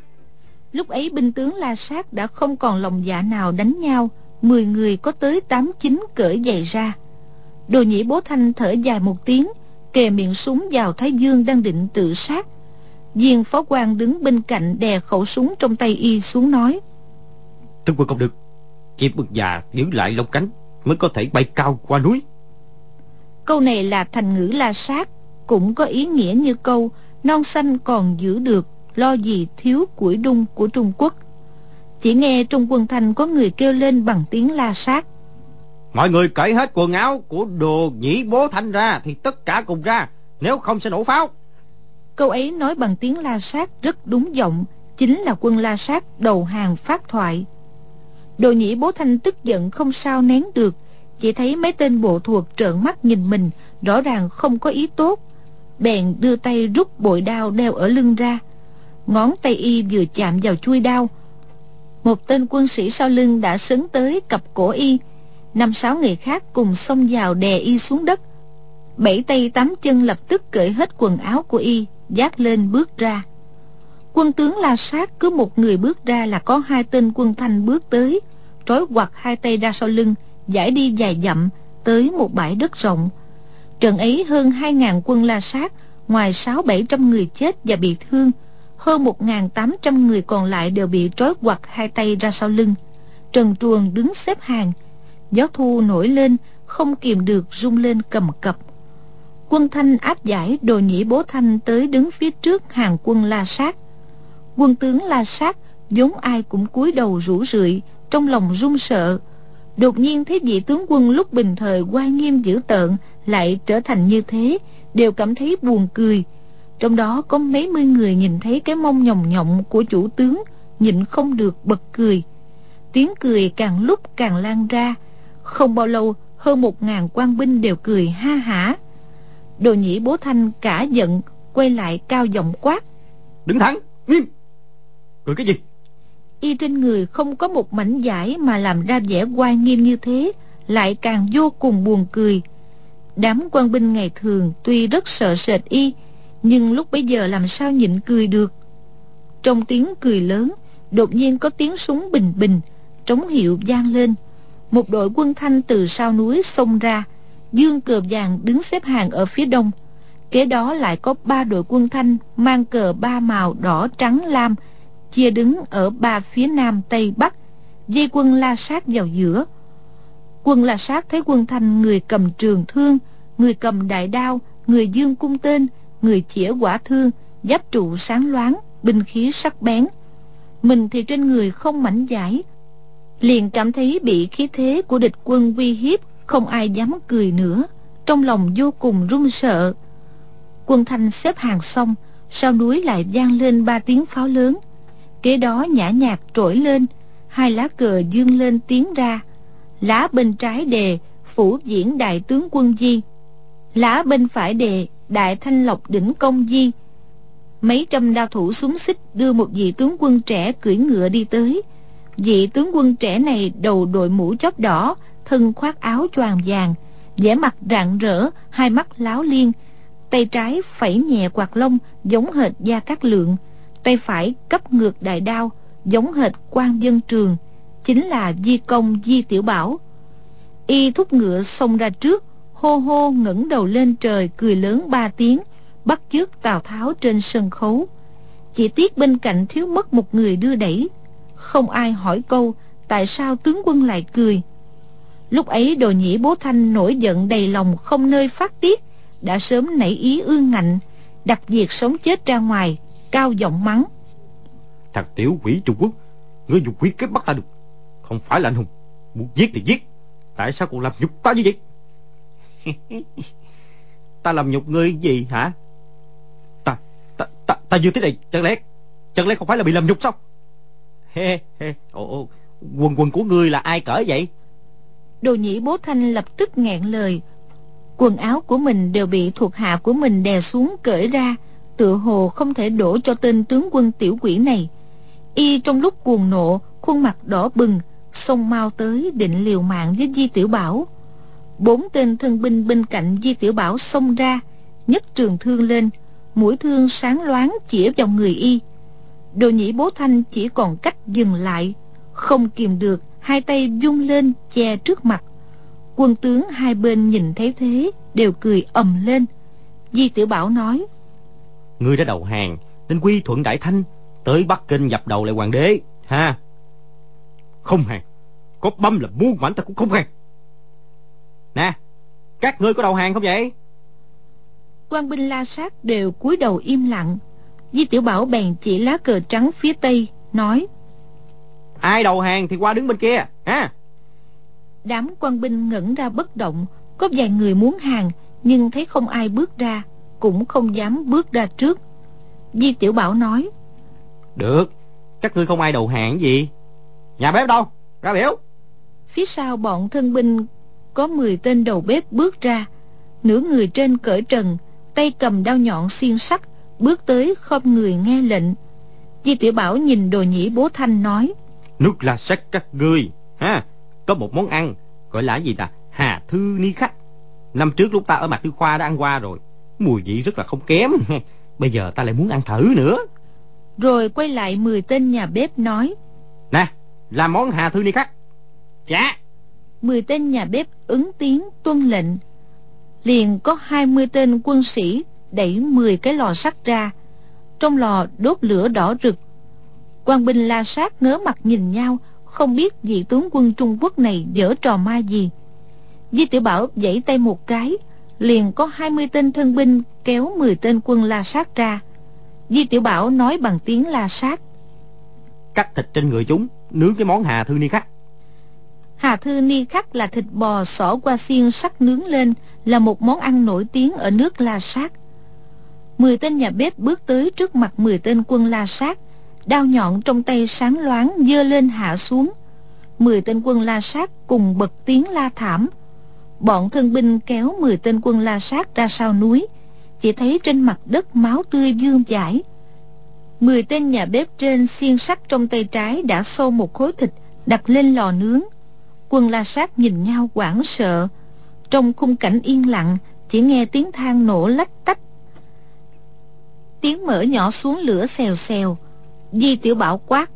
Lúc ấy binh tướng la sát đã không còn lòng dạ nào đánh nhau. Mười người có tới tám chín cởi giày ra đồ nhĩ bố thanh thở dài một tiếng kề miệng súng vào thái dương đang định tự sát. Viên phó quan đứng bên cạnh đè khẩu súng trong tay y xuống nói tướng quân không được chim bực già giữ lại lông cánh mới có thể bay cao qua núi. Câu này là thành ngữ la sát cũng có ý nghĩa như câu non xanh còn giữ được lo gì thiếu củi đung của trung quốc. Chỉ nghe trong quân thanh có người kêu lên bằng tiếng la sát mọi người cởi hết quần áo của đồ nhĩ bố thanh ra thì tất cả cùng ra, nếu không sẽ nổ pháo. Câu ấy nói bằng tiếng la sát rất đúng giọng, chính là quân la sát đầu hàng phát thoại. Đồ nhĩ bố thanh tức giận không sao nén được, chỉ thấy mấy tên bộ thuộc trợn mắt nhìn mình, rõ ràng không có ý tốt. Bèn đưa tay rút bội đao đeo ở lưng ra. Ngón tay y vừa chạm vào chui đao. Một tên quân sĩ sau lưng đã sấn tới cặp cổ y năm sáu người khác cùng xông vào đè y xuống đất. Bảy tay tám chân lập tức cởi hết quần áo của y dát lên bước ra. Quân tướng la sát cứ một người bước ra là có hai tên quân thanh bước tới, trói quặt hai tay ra sau lưng, giải đi dài dặm tới một bãi đất rộng. Trận ấy hơn hai ngàn quân la sát, ngoài sáu bảy trăm người chết và bị thương, hơn một ngàn tám trăm người còn lại đều bị trói quặt hai tay ra sau lưng. Trần truồng đứng xếp hàng gió thu nổi lên, không kìm được rung lên cầm cập. Quân thanh áp giải đồ nhĩ bố thanh tới đứng phía trước hàng quân la sát. Quân tướng la sát vốn ai cũng cúi đầu rủ rượi, trong lòng run sợ. Đột nhiên thấy vị tướng quân lúc bình thời quan nghiêm dữ tợn lại trở thành như thế, đều cảm thấy buồn cười. Trong đó có mấy mươi người nhìn thấy cái mông nhồng nhộng của chủ tướng, nhịn không được bật cười. Tiếng cười càng lúc càng lan ra không bao lâu hơn một ngàn quan binh đều cười ha hả. Đồ nhĩ bố thanh cả giận quay lại cao giọng quát. Đứng thẳng nghiêm. Cười cái gì? Y trên người không có một mảnh giải mà làm ra vẻ oai nghiêm như thế lại càng vô cùng buồn cười. Đám quan binh ngày thường tuy rất sợ sệt y nhưng lúc bấy giờ làm sao nhịn cười được? Trong tiếng cười lớn đột nhiên có tiếng súng bình bình trống hiệu vang lên một đội quân thanh từ sau núi xông ra. Dương cờ vàng đứng xếp hàng ở phía đông. Kế đó lại có ba đội quân thanh mang cờ ba màu đỏ trắng lam, chia đứng ở ba phía nam tây bắc, dây quân la sát vào giữa. Quân la sát thấy quân thanh người cầm trường thương, người cầm đại đao, người dương cung tên, người chĩa quả thương, giáp trụ sáng loáng, binh khí sắc bén. Mình thì trên người không mảnh giải liền cảm thấy bị khí thế của địch quân uy hiếp, không ai dám cười nữa. Trong lòng vô cùng run sợ. Quân thanh xếp hàng xong, sau núi lại vang lên ba tiếng pháo lớn. Kế đó nhã nhạc trỗi lên, hai lá cờ dương lên tiến ra. Lá bên trái đề, phủ diễn đại tướng quân di. Lá bên phải đề, đại thanh lộc đỉnh công di. Mấy trăm đao thủ súng xích đưa một vị tướng quân trẻ cưỡi ngựa đi tới vị tướng quân trẻ này đầu đội mũ chóp đỏ, thân khoác áo choàng vàng, vẻ mặt rạng rỡ, hai mắt láo liên tay trái phẩy nhẹ quạt lông giống hệt gia cát lượng, tay phải cấp ngược đại đao giống hệt quan dân trường, chính là di công di tiểu bảo. Y thúc ngựa xông ra trước, hô hô ngẩng đầu lên trời cười lớn ba tiếng, bắt chước tào tháo trên sân khấu. Chỉ tiếc bên cạnh thiếu mất một người đưa đẩy không ai hỏi câu tại sao tướng quân lại cười? Lúc ấy đồ nhĩ bố thanh nổi giận đầy lòng không nơi phát tiết đã sớm nảy ý ương ngạnh đặt việc sống chết ra ngoài cao giọng mắng. Thằng tiểu quỷ trung quốc ngươi dùng quỷ kế bắt ta được. Không phải là anh hùng muốn giết thì giết. Tại sao còn làm nhục ta như vậy? <laughs> Ta làm nhục ngươi gì hả? Ta ta ta ta như thế này chẳng lẽ chẳng lẽ không phải là bị làm nhục sao he he ồ, quần quần của ngươi là ai cỡ vậy? Đồ nhĩ bố thanh lập tức nghẹn lời. Quần áo của mình đều bị thuộc hạ của mình đè xuống cởi ra tựa hồ không thể đổ cho tên tướng quân tiểu quỷ này. Y trong lúc cuồng nộ khuôn mặt đỏ bừng xông mau tới định liều mạng với di tiểu bảo. Bốn tên thân binh bên cạnh di tiểu bảo xông ra nhấc trường thương lên mũi thương sáng loáng chĩa vào người y đồ nhĩ bố thanh chỉ còn cách dừng lại không kìm được hai tay dung lên che trước mặt. Quân tướng hai bên nhìn thấy thế đều cười ầm lên. Di tiểu bảo nói ngươi đã đầu hàng nên quy thuận đại thanh tới bắc kinh dập đầu lại hoàng đế ha? Không hàng có băm là muôn mảnh ta cũng không hàng nè các ngươi có đầu hàng không vậy? Quan binh la sát đều cúi đầu im lặng di tiểu bảo bèn chỉ lá cờ trắng phía tây nói ai đầu hàng thì qua đứng bên kia ha? Đám quan binh ngẩn ra bất động có vài người muốn hàng nhưng thấy không ai bước ra cũng không dám bước ra trước. Di tiểu bảo nói được các ngươi không ai đầu hàng gì. Nhà bếp đâu? Ra biểu. Phía sau bọn thân binh có 10 tên đầu bếp bước ra. Nửa người trên cởi trần tay cầm đao nhọn xiên sắt bước tới khom người nghe lệnh. Di tiểu bảo nhìn đồ nhĩ bố thanh nói nước là sắc các ngươi ha có một món ăn gọi là gì ta? Hà thư ni khách năm trước lúc ta ở mặt tư khoa đã ăn qua rồi mùi vị rất là không kém. <laughs> Bây giờ ta lại muốn ăn thử nữa. rồi quay lại 10 tên nhà bếp nói nè làm món hà thư ni khách dạ. Mười tên nhà bếp ứng tiếng tuân lệnh. Liền có hai mươi tên quân sĩ đẩy mười cái lò sắt ra. Trong lò đốt lửa đỏ rực. Quan binh la sát ngớ mặt nhìn nhau không biết vị tướng quân trung quốc này dở trò ma gì. Di tiểu bảo giãy tay một cái liền có hai mươi tên thân binh kéo mười tên quân la sát ra. Di tiểu bảo nói bằng tiếng la sát. Cắt thịt trên người chúng nướng cái món hà thư ni khách Hà thư ni khắc là thịt bò xỏ qua xiên sắc nướng lên là một món ăn nổi tiếng ở nước La Sát. Mười tên nhà bếp bước tới trước mặt mười tên quân La Sát, đao nhọn trong tay sáng loáng dơ lên hạ xuống. Mười tên quân La Sát cùng bật tiếng la thảm. Bọn thân binh kéo mười tên quân La Sát ra sau núi, chỉ thấy trên mặt đất máu tươi dương chảy. Mười tên nhà bếp trên xiên sắt trong tay trái đã xô một khối thịt đặt lên lò nướng quân la sát nhìn nhau hoảng sợ trong khung cảnh yên lặng chỉ nghe tiếng than nổ lách tách tiếng mở nhỏ xuống lửa xèo xèo. Di tiểu bảo quát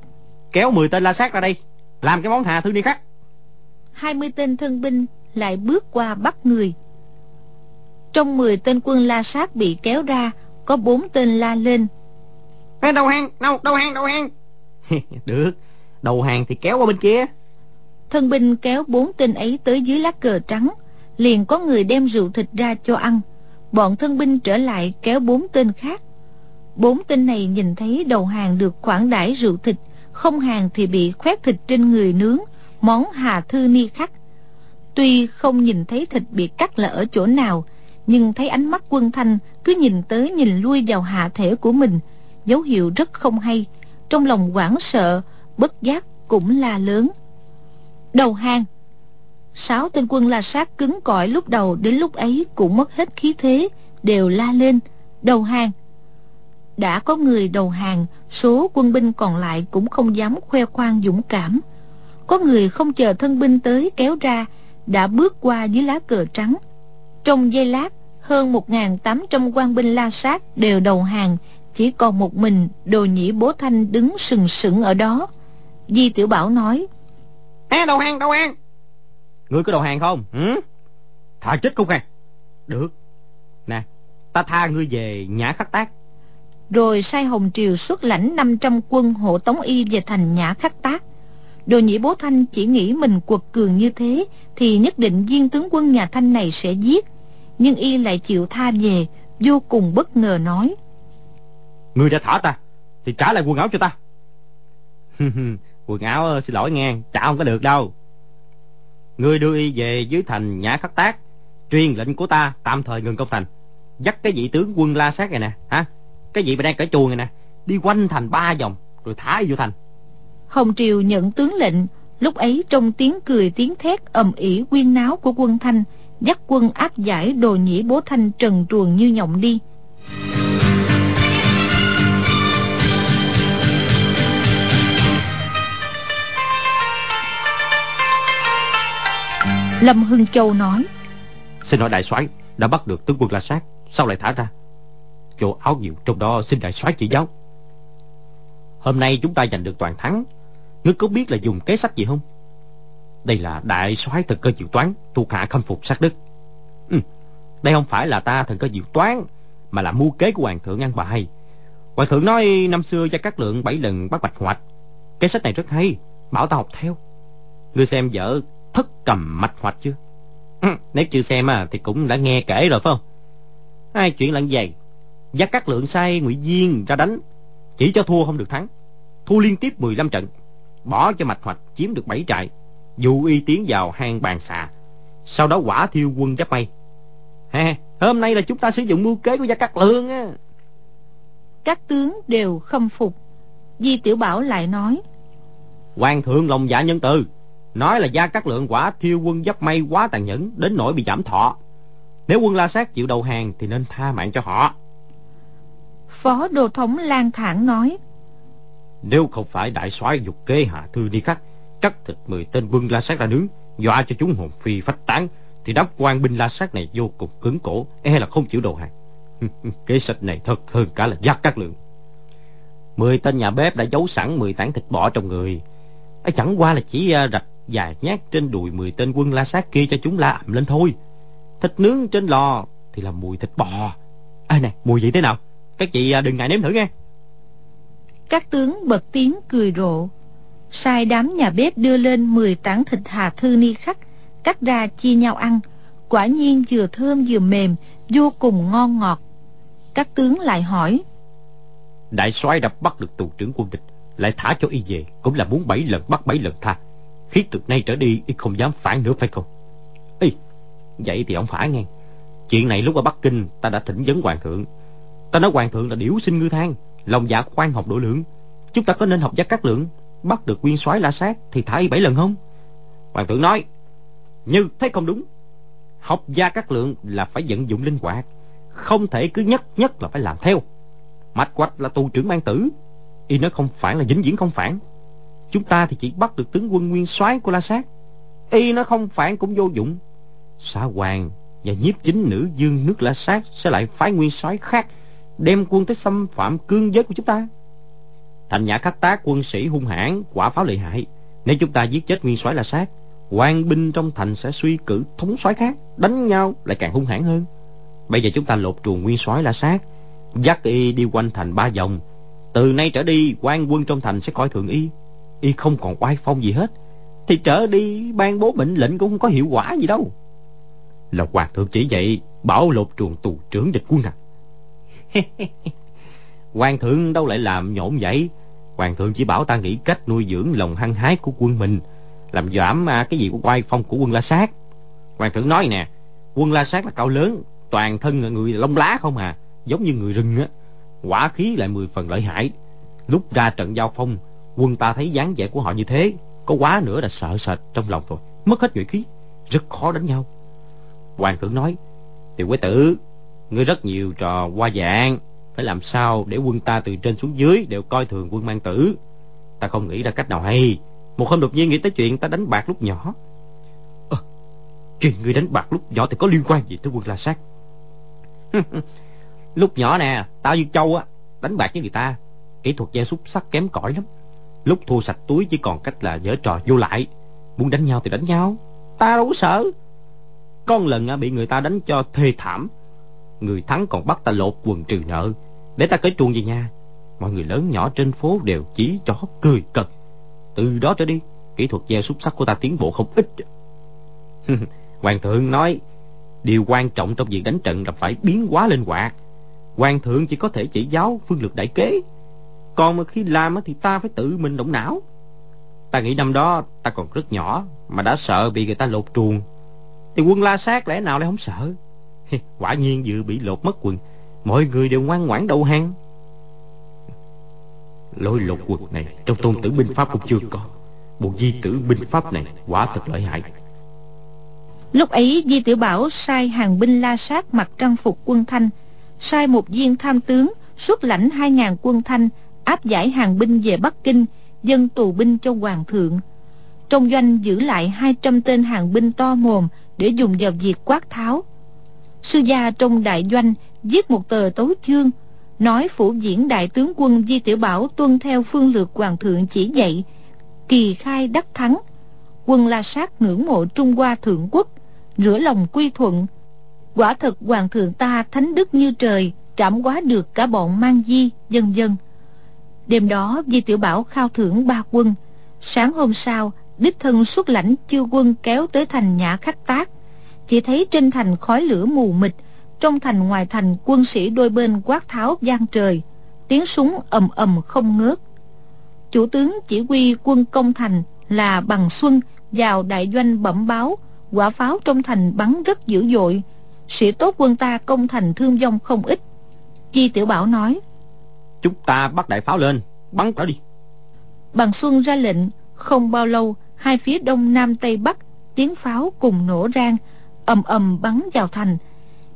kéo 10 tên la sát ra đây làm cái món hà thư đi khác. Hai mươi tên thân binh lại bước qua bắt người. Trong 10 tên quân la sát bị kéo ra có bốn tên la lên. Đầu hàng đâu đầu hàng đầu hàng. <laughs> Được đầu hàng thì kéo qua bên kia. Thân binh kéo bốn tên ấy tới dưới lá cờ trắng liền có người đem rượu thịt ra cho ăn. Bọn thân binh trở lại kéo bốn tên khác bốn tên này nhìn thấy đầu hàng được khoản đãi rượu thịt, không hàng thì bị khoét thịt trên người nướng, món hà thư ni khắc. Tuy không nhìn thấy thịt bị cắt là ở chỗ nào, nhưng thấy ánh mắt quân thanh cứ nhìn tới nhìn lui vào hạ thể của mình, dấu hiệu rất không hay, trong lòng hoảng sợ, bất giác cũng la lớn. Đầu hàng! Sáu tên quân la sát cứng cỏi lúc đầu đến lúc ấy cũng mất hết khí thế, đều la lên, đầu hàng! Đã có người đầu hàng số quân binh còn lại cũng không dám khoe khoang dũng cảm có người không chờ thân binh tới kéo ra đã bước qua dưới lá cờ trắng trong giây lát hơn một tám trăm quan binh la sát đều đầu hàng chỉ còn một mình đồ nhĩ bố thanh đứng sừng sững ở đó di tiểu bảo nói Ê đầu hàng đầu hàng Ngươi có đầu hàng không? Ừ? Thà chết không hàng. Được. Nè, ta tha ngươi về nhã khắc tác. Rồi sai Hồng Triều xuất lãnh 500 quân hộ tống y về thành nhã khắc tác. Đồ nhĩ bố Thanh chỉ nghĩ mình quật cường như thế thì nhất định viên tướng quân nhà Thanh này sẽ giết. Nhưng y lại chịu tha về, vô cùng bất ngờ nói. Ngươi đã thả ta, thì trả lại quần áo cho ta. <laughs> quần áo ờ, xin lỗi nghe, trả không có được đâu. Ngươi đưa y về dưới thành nhã khắc tác, truyền lệnh của ta tạm thời ngừng công thành. Dắt cái vị tướng quân la sát này nè, hả? Cái vị mà đang cởi chuồng này nè, đi quanh thành ba vòng, rồi thả vô thành. Hồng Triều nhận tướng lệnh, lúc ấy trong tiếng cười tiếng thét ầm ĩ quyên náo của quân Thanh, dắt quân áp giải đồ nhĩ bố Thanh trần truồng như nhộng đi. Lâm Hưng Châu nói Xin hỏi đại soái đã bắt được tướng quân La Sát Sao lại thả ra Chỗ áo nhiều trong đó xin đại soái chỉ giáo. Hôm nay chúng ta giành được toàn thắng. Ngươi có biết là dùng kế sách gì không? Đây là đại soái thần cơ diệu toán thuộc hạ khâm phục sát đức. Ừ, Đây không phải là ta thần cơ diệu toán Mà là mưu kế của hoàng thượng ăn bài. Hoàng thượng nói năm xưa gia cát lượng bảy lần bắt bạch hoạch. Kế sách này rất hay Bảo ta học theo. Ngươi xem vợ thất cầm mạch hoạch chưa? Ừ, Nếu chưa xem à, thì cũng đã nghe kể rồi phải không? Hai chuyện lặng dày Gia Cát Lượng sai Ngụy Diên ra đánh Chỉ cho thua không được thắng. Thua liên tiếp 15 trận Bỏ cho mạch hoạch chiếm được 7 trại. Dụ y tiến vào hang bàn xà Sau đó quả thiêu quân giáp mây. Ha, Hôm nay là chúng ta sử dụng mưu kế của Gia Cát Lượng á. Các tướng đều khâm phục. Di Tiểu Bảo lại nói Hoàng thượng lòng dạ nhân từ Nói là Gia Cát Lượng quả thiêu quân giáp mây quá tàn nhẫn Đến nỗi bị giảm thọ. Nếu quân La Sát chịu đầu hàng Thì nên tha mạng cho họ Phó Đô Thống lang thản nói. Nếu không phải đại soái dục kế hạ thư đi khắc Cắt thịt mười tên quân La Sát ra nướng, Dọa cho chúng hồn phi phách tán, Thì đám quan binh La Sát này vô cùng cứng cổ E là không chịu đầu hàng. <laughs> Kế sách này thật hơn cả là giác các Lượng. Mười tên nhà bếp đã giấu sẵn mười tảng thịt bò trong người. Ấy, chẳng qua là chỉ à, rạch và nhát trên đùi mười tên quân la sát kia cho chúng la ẩm lên thôi. Thịt nướng trên lò thì là mùi thịt bò. À nè, mùi gì thế nào? Các chị uh, đừng ngại nếm thử nghe các tướng bật tiếng cười rộ. Sai đám nhà bếp đưa lên mười tảng thịt hà thư ni khắc cắt ra chia nhau ăn. Quả nhiên vừa thơm vừa mềm vô cùng ngon ngọt. Các tướng lại hỏi đại soái đã bắt được tù trưởng quân địch lại thả cho y về cũng là muốn bảy lần bắt bảy lần tha. Khiến từ nay trở đi y không dám phản nữa phải không? Ê, vậy thì ông phải nghe. Chuyện này lúc ở bắc kinh ta đã thỉnh vấn hoàng thượng ta nói hoàng thượng là điểu sinh ngư thang, lòng dạ khoan học độ lượng chúng ta có nên học gia cát lượng, bắt được nguyên soái la sát thì thả y bảy lần không? Hoàng thượng nói, như thấy không đúng. Học gia các lượng là phải vận dụng linh hoạt, không thể cứ nhất nhất là phải làm theo. Mạch quạch là tù trưởng ban tử, y nói không phản là vĩnh viễn không phản. Chúng ta thì chỉ bắt được tướng quân nguyên soái của la sát, y nó không phản cũng vô dụng. Xã hoàng và nhiếp chính nữ dương nước la sát sẽ lại phái nguyên soái khác đem quân tới xâm phạm cương giới của chúng ta. Thành nhã khắc tá, quân sĩ hung hãn, quả pháo lợi hại. Nếu chúng ta giết chết nguyên soái là sát, quan binh trong thành sẽ suy cử thống soái khác, đánh nhau lại càng hung hãn hơn. Bây giờ chúng ta lột truồng nguyên soái là sát, dắt y đi quanh thành ba vòng từ nay trở đi, quan quân trong thành sẽ coi thường y. Y không còn oai phong gì hết. Thì trở đi, ban bố mệnh lệnh cũng không có hiệu quả gì đâu. Là hoàng thượng chỉ vậy bảo lột truồng tù trưởng địch quân à. <laughs> hoàng thượng đâu lại làm nhổn vậy hoàng thượng chỉ bảo ta nghĩ cách nuôi dưỡng lòng hăng hái của quân mình. Làm giảm à, cái gì của quay phong của quân la sát. Hoàng thượng nói nè quân la sát là cao lớn toàn thân người lông lá không à giống như người rừng á. Quả khí lại mười phần lợi hại. Lúc ra trận giao phong quân ta thấy dáng vẻ của họ như thế có quá nữa là sợ sệt trong lòng rồi. Mất hết nhuệ khí rất khó đánh nhau. Hoàng thượng nói tiểu quế tử ngươi rất nhiều trò qua dạng. Phải làm sao để quân ta từ trên xuống dưới đều coi thường quân mang tử? Ta không nghĩ ra cách nào hay. Một hôm đột nhiên nghĩ tới chuyện ta đánh bạc lúc nhỏ. À, chuyện ngươi đánh bạc lúc nhỏ thì có liên quan gì tới quân la sát? <laughs> Lúc nhỏ nè tao như châu á đánh bạc với người ta. Kỹ thuật gia súc sắc kém cỏi lắm. Lúc thua sạch túi chỉ còn cách là dở trò vô lại. Muốn đánh nhau thì đánh nhau. Ta đâu có sợ. Con lần bị người ta đánh cho thê thảm người thắng còn bắt ta lột quần trừ nợ. Để ta cởi chuồng về nhà. Mọi người lớn nhỏ trên phố đều chỉ cho cười cợt. Từ đó trở đi, kỹ thuật gieo xúc sắc của ta tiến bộ không ít. <laughs> Hoàng thượng nói, điều quan trọng trong việc đánh trận là phải biến hóa linh hoạt hoàng thượng chỉ có thể chỉ giáo phương lược đại kế. Còn mà khi làm thì ta phải tự mình động não. Ta nghĩ năm đó ta còn rất nhỏ mà đã sợ bị người ta lột truồng thì quân la sát lẽ nào lại không sợ? <laughs> quả nhiên vừa bị lột mất quần. Mọi người đều ngoan ngoãn đầu hàng. Lôi lột quần này, trong tôn tử binh pháp cũng chưa có. Bộ di tử binh pháp này quả thật lợi hại. Lúc ấy, di tiểu bảo sai hàng binh la sát mặc trang phục quân thanh, sai một viên tham tướng xuất lãnh hai ngàn quân thanh, áp giải hàng binh về bắc kinh, dân tù binh cho hoàng thượng. Trong doanh giữ lại hai trăm tên hàng binh to mồm để dùng vào việc quát tháo sư gia trong đại doanh viết một tờ tấu chương, nói phủ diễn đại tướng quân di tiểu bảo tuân theo phương lược hoàng thượng chỉ dạy, kỳ khai đắc thắng. Quân la sát ngưỡng mộ trung hoa thượng quốc, rửa lòng quy thuận. Quả thật hoàng thượng ta thánh đức như trời, cảm hóa được cả bọn mang di, dân dân. Đêm đó di tiểu bảo khao thưởng ba quân. Sáng hôm sau, đích thân xuất lãnh chư quân kéo tới thành nhã khách tác chỉ thấy trên thành khói lửa mù mịt trong thành ngoài thành quân sĩ đôi bên quát tháo gian trời tiếng súng ầm ầm không ngớt. Chủ tướng chỉ huy quân công thành là bằng xuân vào đại doanh bẩm báo quả pháo trong thành bắn rất dữ dội sĩ tốt quân ta công thành thương vong không ít. Chi tiểu bảo nói chúng ta bắt đại pháo lên bắn nó đi. Bằng xuân ra lệnh không bao lâu hai phía đông nam tây bắc tiếng pháo cùng nổ rang ầm ầm bắn vào thành.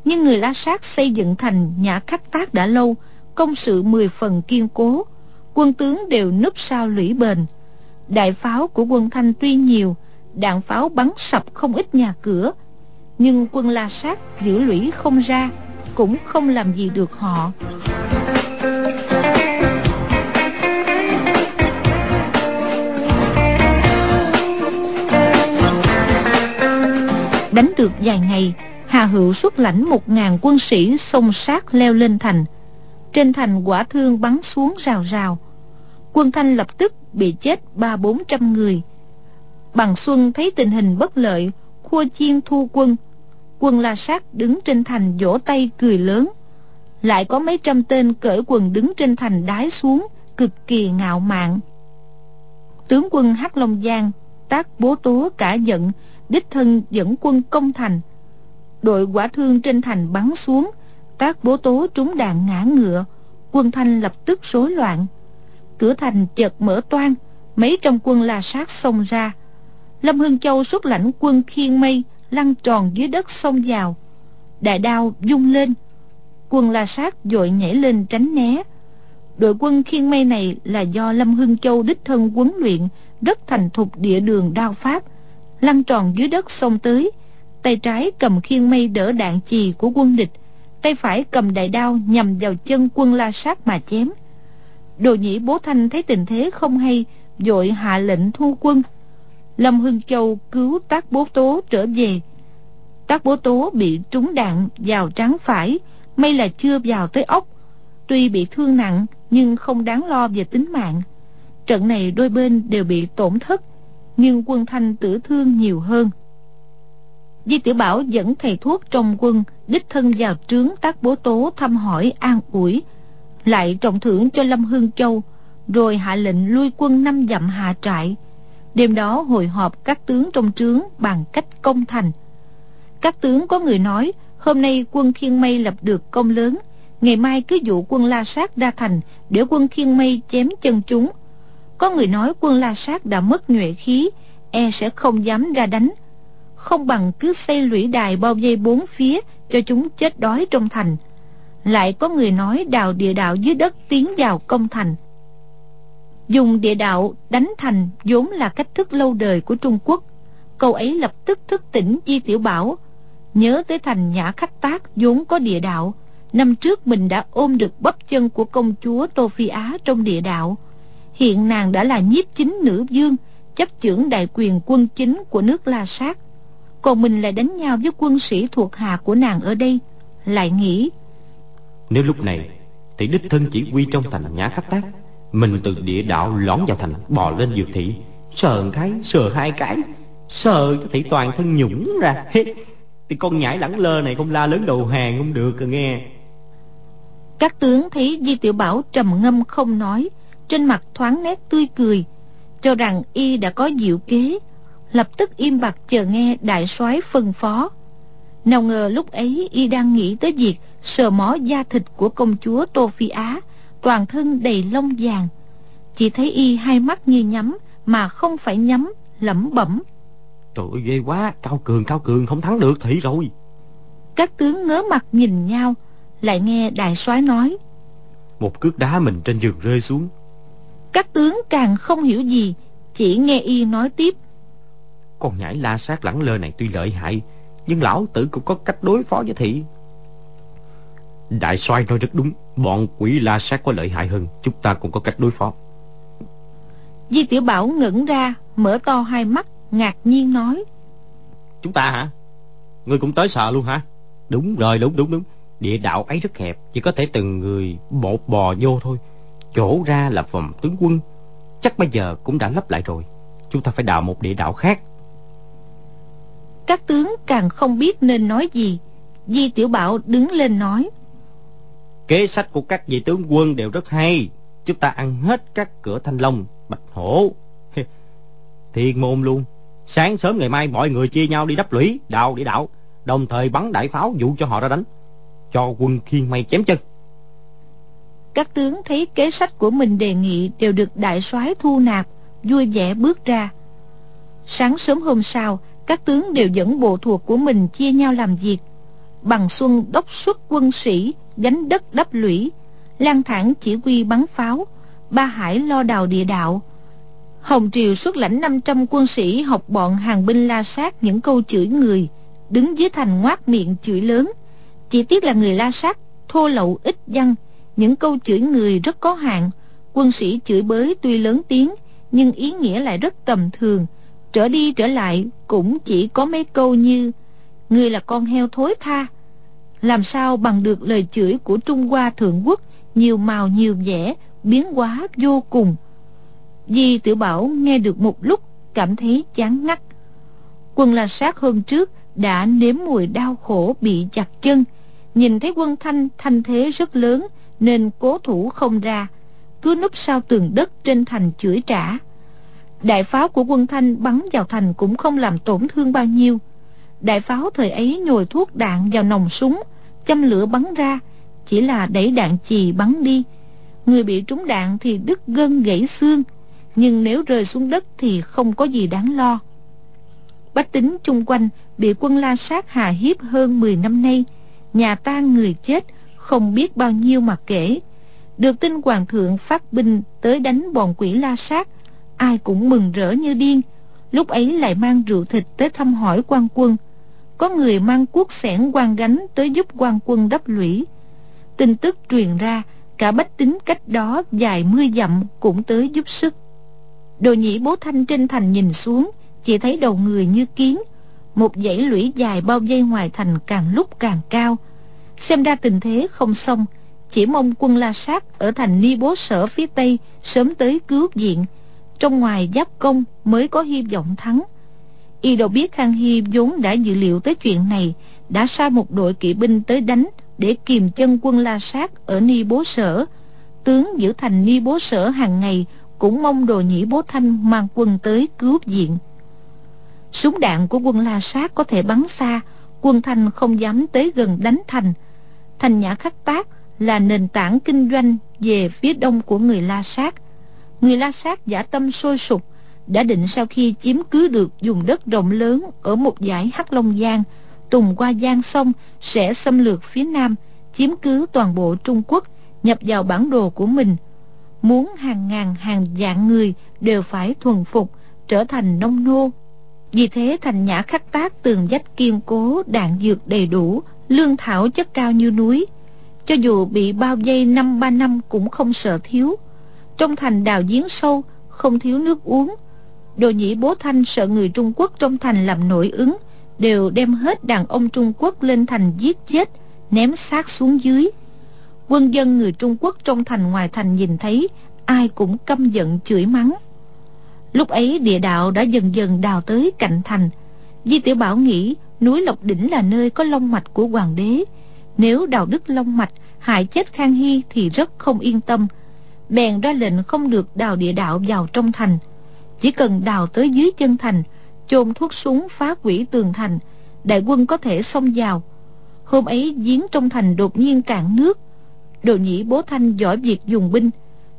Nhưng người la sát xây dựng thành nhã khắc tác đã lâu, công sự mười phần kiên cố. Quân tướng đều núp sau lũy bền. Đại pháo của quân thanh tuy nhiều, đạn pháo bắn sập không ít nhà cửa. Nhưng quân la sát giữ lũy không ra, cũng không làm gì được họ. Đánh được vài ngày, hà hữu xuất lãnh một ngàn quân sĩ xông sát leo lên thành. Trên thành quả thương bắn xuống rào rào. Quân thanh lập tức bị chết ba bốn trăm người. Bằng xuân thấy tình hình bất lợi, khua chiên thu quân. Quân la sát đứng trên thành vỗ tay cười lớn. Lại có mấy trăm tên cởi quần đứng trên thành đái xuống, cực kỳ ngạo mạn. Tướng quân hắc long giang tác bố tố cả giận đích thân dẫn quân công thành. Đội quả thương trên thành bắn xuống tác bố tố trúng đạn ngã ngựa, quân thanh lập tức rối loạn. Cửa thành chợt mở toang, mấy trăm quân la sát xông ra. Lâm hưng châu xuất lãnh quân khiên mây, lăn tròn dưới đất xông vào. Đại đao dung lên, quân la sát dội nhảy lên tránh né. Đội quân khiên mây này là do lâm hưng châu đích thân huấn luyện, rất thành thục địa đường đao pháp lăn tròn dưới đất xông tới tay trái cầm khiên mây đỡ đạn chì của quân địch, tay phải cầm đại đao nhằm vào chân quân la sát mà chém. Đồ nhĩ bố thanh thấy tình thế không hay, vội hạ lệnh thu quân. Lâm hưng châu cứu tác bố tố trở về. Tác bố tố bị trúng đạn vào trán phải, may là chưa vào tới ốc. Tuy bị thương nặng, nhưng không đáng lo về tính mạng. Trận này đôi bên đều bị tổn thất nhưng quân thanh tử thương nhiều hơn. Di tiểu bảo dẫn thầy thuốc trong quân, đích thân vào trướng tác bố tố thăm hỏi an ủi, lại trọng thưởng cho lâm hương châu, rồi hạ lệnh lui quân năm dặm hạ trại. Đêm đó hội họp các tướng trong trướng bằng cách công thành. Các tướng có người nói, hôm nay quân thiên mây lập được công lớn, ngày mai cứ dụ quân la sát ra thành để quân thiên mây chém chân chúng có người nói quân la sát đã mất nhuệ khí e sẽ không dám ra đánh. Không bằng cứ xây lũy đài bao vây bốn phía cho chúng chết đói trong thành. Lại có người nói đào địa đạo dưới đất tiến vào công thành. Dùng địa đạo đánh thành vốn là cách thức lâu đời của trung quốc. Câu ấy lập tức thức tỉnh di tiểu bảo. Nhớ tới thành nhã khách tác vốn có địa đạo, năm trước mình đã ôm được bắp chân của công chúa tô phi á trong địa đạo hiện nàng đã là nhiếp chính nữ dương chấp chưởng đại quyền quân chính của nước la sát. Còn mình lại đánh nhau với quân sĩ thuộc hạ của nàng ở đây lại nghĩ nếu lúc này thì đích thân chỉ huy trong thành nhã khắc tác mình từ địa đạo lõn vào thành bò lên dược thị sờ cái sờ hai cái sờ cho thị toàn thân nhũng ra. Thì con nhãi lẳng lơ này không la lớn đầu hàng không được à nghe. các tướng thấy di tiểu bảo trầm ngâm không nói trên mặt thoáng nét tươi cười cho rằng y đã có diệu kế. Lập tức im bặt chờ nghe đại soái phân phó. Nào ngờ lúc ấy y đang nghĩ tới việc sờ mó da thịt của công chúa tô phi á toàn thân đầy lông vàng. Chỉ thấy y hai mắt như nhắm mà không phải nhắm lẩm bẩm. Trời ơi ghê quá cao cường cao cường không thắng được thị rồi. Các tướng ngớ mặt nhìn nhau lại nghe đại soái nói. Một cước đá mình trên giường rơi xuống các tướng càng không hiểu gì chỉ nghe y nói tiếp. Con nhãi la sát lẳng lơ này tuy lợi hại nhưng lão tử cũng có cách đối phó với thị. Đại soái nói rất đúng bọn quỷ la sát có lợi hại hơn chúng ta cũng có cách đối phó. Di tiểu bảo ngẩng ra mở to hai mắt ngạc nhiên nói. Chúng ta hả? Ngươi cũng tới sợ luôn hả? Đúng rồi đúng đúng đúng. Địa đạo ấy rất hẹp chỉ có thể từng người bột bò vô thôi chỗ ra là phòng tướng quân. Chắc bây giờ cũng đã lấp lại rồi. Chúng ta phải đào một địa đạo khác. Các tướng càng không biết nên nói gì. Di tiểu bảo đứng lên nói. Kế sách của các vị tướng quân đều rất hay. Chúng ta ăn hết các cửa thanh long bạch hổ. <laughs> Thiên môn luôn. Sáng sớm ngày mai mọi người chia nhau đi đắp lũy đào địa đạo. Đồng thời bắn đại pháo dụ cho họ ra đánh. Cho quân khiên mây chém chân các tướng thấy kế sách của mình đề nghị đều được đại soái thu nạp, vui vẻ bước ra. Sáng sớm hôm sau, các tướng đều dẫn bộ thuộc của mình chia nhau làm việc. Bằng xuân đốc xuất quân sĩ, gánh đất đắp lũy. Lang thản chỉ huy bắn pháo, ba hải lo đào địa đạo. Hồng triều xuất lãnh 500 quân sĩ học bọn hàng binh la sát những câu chửi người, đứng dưới thành ngoác miệng chửi lớn. Chỉ tiếc là người la sát, thô lậu ít văn những câu chửi người rất có hạn quân sĩ chửi bới tuy lớn tiếng, nhưng ý nghĩa lại rất tầm thường. Trở đi trở lại cũng chỉ có mấy câu như người là con heo thối tha. Làm sao bằng được lời chửi của trung hoa thượng quốc nhiều màu nhiều vẻ, biến hóa vô cùng. Di tiểu bảo nghe được một lúc, cảm thấy chán ngắt. Quân la sát hôm trước đã nếm mùi đau khổ bị chặt chân. Nhìn thấy quân thanh thanh thế rất lớn nên cố thủ không ra, cứ núp sau tường đất trên thành chửi trả. Đại pháo của quân thanh bắn vào thành cũng không làm tổn thương bao nhiêu. Đại pháo thời ấy nhồi thuốc đạn vào nòng súng, châm lửa bắn ra, chỉ là đẩy đạn chì bắn đi. Người bị trúng đạn thì đứt gân gãy xương, nhưng nếu rơi xuống đất thì không có gì đáng lo. Bách tính chung quanh bị quân la sát hà hiếp hơn 10 năm nay, nhà tan người chết không biết bao nhiêu mà kể. Được tin hoàng thượng phát binh tới đánh bọn quỷ la sát, ai cũng mừng rỡ như điên. Lúc ấy lại mang rượu thịt tới thăm hỏi quan quân. Có người mang cuốc xẻng quan gánh tới giúp quan quân đắp lũy. Tin tức truyền ra, cả bách tính cách đó dài mươi dặm cũng tới giúp sức. Đồ nhĩ bố thanh trên thành nhìn xuống, chỉ thấy đầu người như kiến. Một dãy lũy dài bao vây ngoài thành càng lúc càng cao xem ra tình thế không xong. Chỉ mong quân la sát ở thành ni bố sở phía tây sớm tới cứu viện. Trong ngoài giáp công mới có hy vọng thắng. Y đâu biết khang hy vốn đã dự liệu tới chuyện này, đã sai một đội kỵ binh tới đánh để kìm chân quân la sát ở ni bố sở. Tướng giữ thành ni bố sở hàng ngày cũng mong đồ nhĩ bố thanh mang quân tới cứu viện. Súng đạn của quân la sát có thể bắn xa, quân thanh không dám tới gần đánh thành thành nhã khắc tác là nền tảng kinh doanh về phía đông của người la sát. Người la sát giả tâm sôi sục, đã định sau khi chiếm cứ được vùng đất rộng lớn ở một dải hắc long giang, tùng qua giang sông, sẽ xâm lược phía nam, chiếm cứ toàn bộ trung quốc, nhập vào bản đồ của mình. Muốn hàng ngàn hàng vạn người đều phải thuần phục, trở thành nông nô. Vì thế thành nhã khắc tác tường vách kiên cố, đạn dược đầy đủ lương thảo chất cao như núi cho dù bị bao vây năm ba năm cũng không sợ thiếu trong thành đào giếng sâu không thiếu nước uống đồ nhĩ bố thanh sợ người trung quốc trong thành làm nổi ứng đều đem hết đàn ông Trung Quốc lên thành giết chết, ném xác xuống dưới. Quân dân người Trung Quốc trong thành ngoài thành nhìn thấy, ai cũng căm giận chửi mắng. Lúc ấy địa đạo đã dần dần đào tới cạnh thành. Di Tiểu Bảo nghĩ núi Lộc Đỉnh là nơi có long mạch của hoàng đế. Nếu đào đứt long mạch, hại chết Khang Hy thì rất không yên tâm. Bèn ra lệnh không được đào địa đạo vào trong thành. Chỉ cần đào tới dưới chân thành, chôn thuốc súng phá quỷ tường thành, đại quân có thể xông vào. Hôm ấy giếng trong thành đột nhiên cạn nước. Đồ nhĩ bố thanh giỏi việc dùng binh.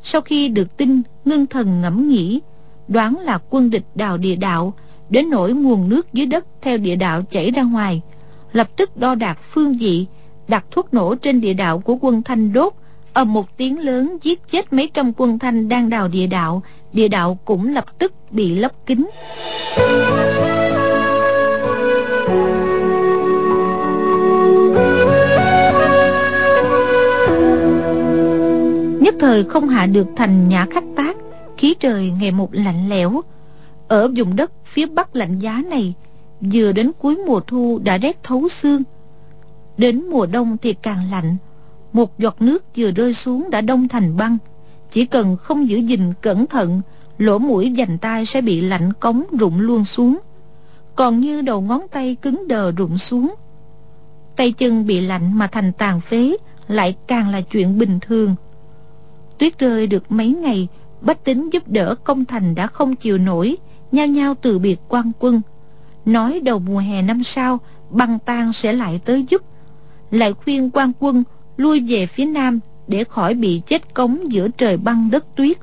Sau khi được tin, ngưng thần ngẫm nghĩ, đoán là quân địch đào địa đạo, đến nỗi nguồn nước dưới đất theo địa đạo chảy ra ngoài. Lập tức đo đạc phương vị, đặt thuốc nổ trên địa đạo của quân thanh đốt, ầm một tiếng lớn giết chết mấy trăm quân thanh đang đào địa đạo, địa đạo cũng lập tức bị lấp kín. Nhất thời không hạ được thành nhã khách tác khí trời ngày một lạnh lẽo ở vùng đất phía bắc lạnh giá này, vừa đến cuối mùa thu đã rét thấu xương. Đến mùa đông thì càng lạnh, một giọt nước vừa rơi xuống đã đông thành băng. Chỉ cần không giữ gìn cẩn thận, lỗ mũi dành tay sẽ bị lạnh cống rụng luôn xuống. Còn như đầu ngón tay cứng đờ rụng xuống, tay chân bị lạnh mà thành tàn phế lại càng là chuyện bình thường. Tuyết rơi được mấy ngày, bách tính giúp đỡ công thành đã không chịu nổi nhao nhao từ biệt quan quân. Nói đầu mùa hè năm sau, băng tan sẽ lại tới giúp. Lại khuyên quan quân lui về phía nam để khỏi bị chết cống giữa trời băng đất tuyết.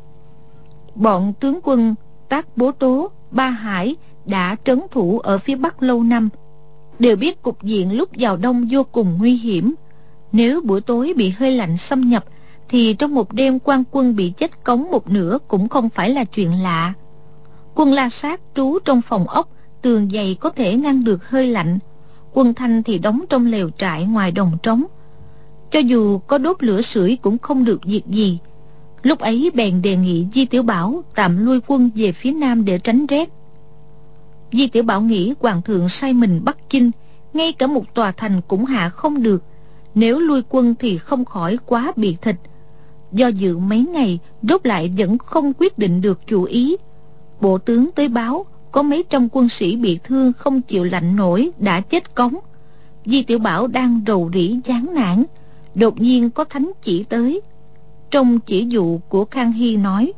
Bọn tướng quân tác bố tố, ba hải đã trấn thủ ở phía bắc lâu năm. Đều biết cục diện lúc vào đông vô cùng nguy hiểm. Nếu buổi tối bị hơi lạnh xâm nhập, thì trong một đêm quan quân bị chết cống một nửa cũng không phải là chuyện lạ quân la sát trú trong phòng ốc, tường dày có thể ngăn được hơi lạnh. Quân thanh thì đóng trong lều trại ngoài đồng trống. Cho dù có đốt lửa sưởi cũng không được việc gì. Lúc ấy bèn đề nghị di tiểu bảo tạm lui quân về phía nam để tránh rét. Di tiểu bảo nghĩ hoàng thượng sai mình bắt chinh, ngay cả một tòa thành cũng hạ không được. Nếu lui quân thì không khỏi quá bị thịt. Do dự mấy ngày, rốt lại vẫn không quyết định được chủ ý bộ tướng tới báo, có mấy trăm quân sĩ bị thương không chịu lạnh nổi, đã chết cống. Di tiểu bảo đang rầu rĩ chán nản, đột nhiên có thánh chỉ tới. Trong chỉ dụ của khang hy nói,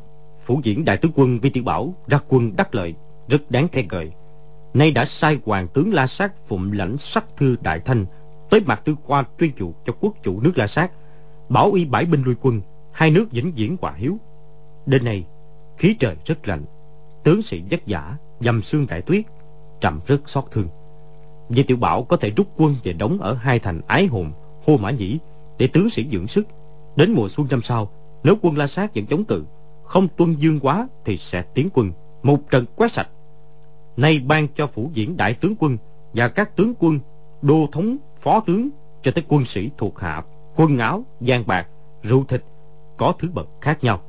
phủ diễn đại tướng quân vi tiểu bảo ra quân đắc lợi, rất đáng khen ngợi. Nay đã sai hoàng tướng la sát phụng lãnh sắc thư đại thanh, tới mặt tư khoa tuyên dụ cho quốc chủ nước la sát, bảo y bãi binh lui quân, hai nước vĩnh viễn hòa hiếu. Đêm nay, khí trời rất lạnh tướng sĩ vất vả dầm xương đại tuyết trầm rất xót thương Di Tiểu Bảo có thể rút quân về đóng ở hai thành Ái Hồn, Hô Mã Nhĩ để tướng sĩ dưỡng sức. Đến mùa xuân năm sau, nếu quân La Sát vẫn chống cự, không tuân dương quá thì sẽ tiến quân, một trận quét sạch. Nay ban cho phủ diễn đại tướng quân và các tướng quân, đô thống, phó tướng cho tới quân sĩ thuộc hạ, quân áo, gian bạc, rượu thịt, có thứ bậc khác nhau.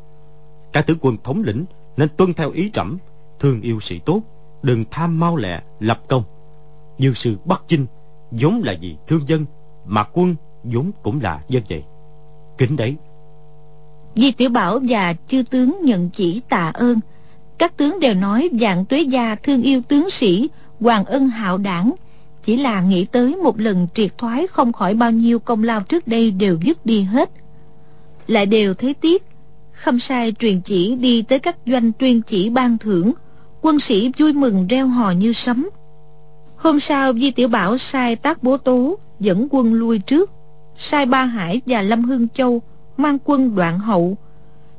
Các tướng quân thống lĩnh nên tuân theo ý trẫm, thương yêu sĩ tốt, đừng tham mau lẹ, lập công. Như sự Bắc Chinh vốn là gì thương dân, mà quân vốn cũng là dân vậy. Kính đấy. Di Tiểu Bảo và chư tướng nhận chỉ tạ ơn. Các tướng đều nói dạng tuế gia thương yêu tướng sĩ, hoàng ân hạo đảng. Chỉ là nghĩ tới một lần triệt thoái không khỏi bao nhiêu công lao trước đây đều dứt đi hết. Lại đều thấy tiếc, khâm sai truyền chỉ đi tới các doanh tuyên chỉ ban thưởng, quân sĩ vui mừng reo hò như sấm. Hôm sau Di Tiểu Bảo sai tác bố tố dẫn quân lui trước, sai Ba Hải và Lâm Hưng Châu mang quân đoạn hậu.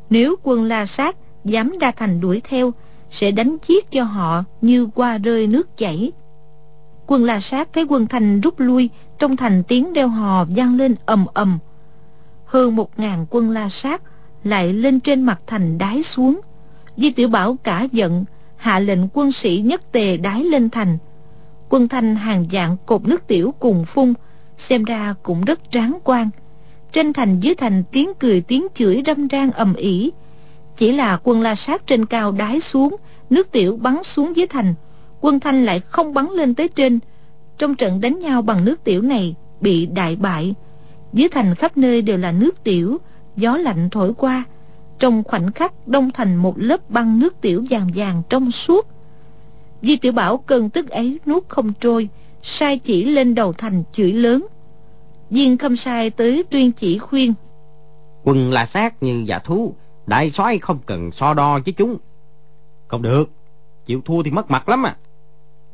Nếu quân La Sát dám ra thành đuổi theo, sẽ đánh giết cho họ như qua rơi nước chảy. Quân La Sát thấy quân thành rút lui, trong thành tiếng reo hò vang lên ầm ầm. Hơn một ngàn quân La Sát lại lên trên mặt thành đái xuống. Di Tiểu Bảo cả giận, hạ lệnh quân sĩ nhất tề đái lên thành. Quân thanh hàng dạng cột nước tiểu cùng phun, xem ra cũng rất tráng quan. Trên thành dưới thành tiếng cười tiếng chửi râm ran ầm ĩ. Chỉ là quân la sát trên cao đái xuống, nước tiểu bắn xuống dưới thành. Quân thanh lại không bắn lên tới trên, trong trận đánh nhau bằng nước tiểu này bị đại bại dưới thành khắp nơi đều là nước tiểu gió lạnh thổi qua trong khoảnh khắc đông thành một lớp băng nước tiểu vàng vàng trong suốt. Di tiểu bảo cơn tức ấy nuốt không trôi sai chỉ lên đầu thành chửi lớn. Viên khâm sai tới tuyên chỉ khuyên. Quân là sát như giả thú đại soái không cần so đo với chúng. Không được chịu thua thì mất mặt lắm à.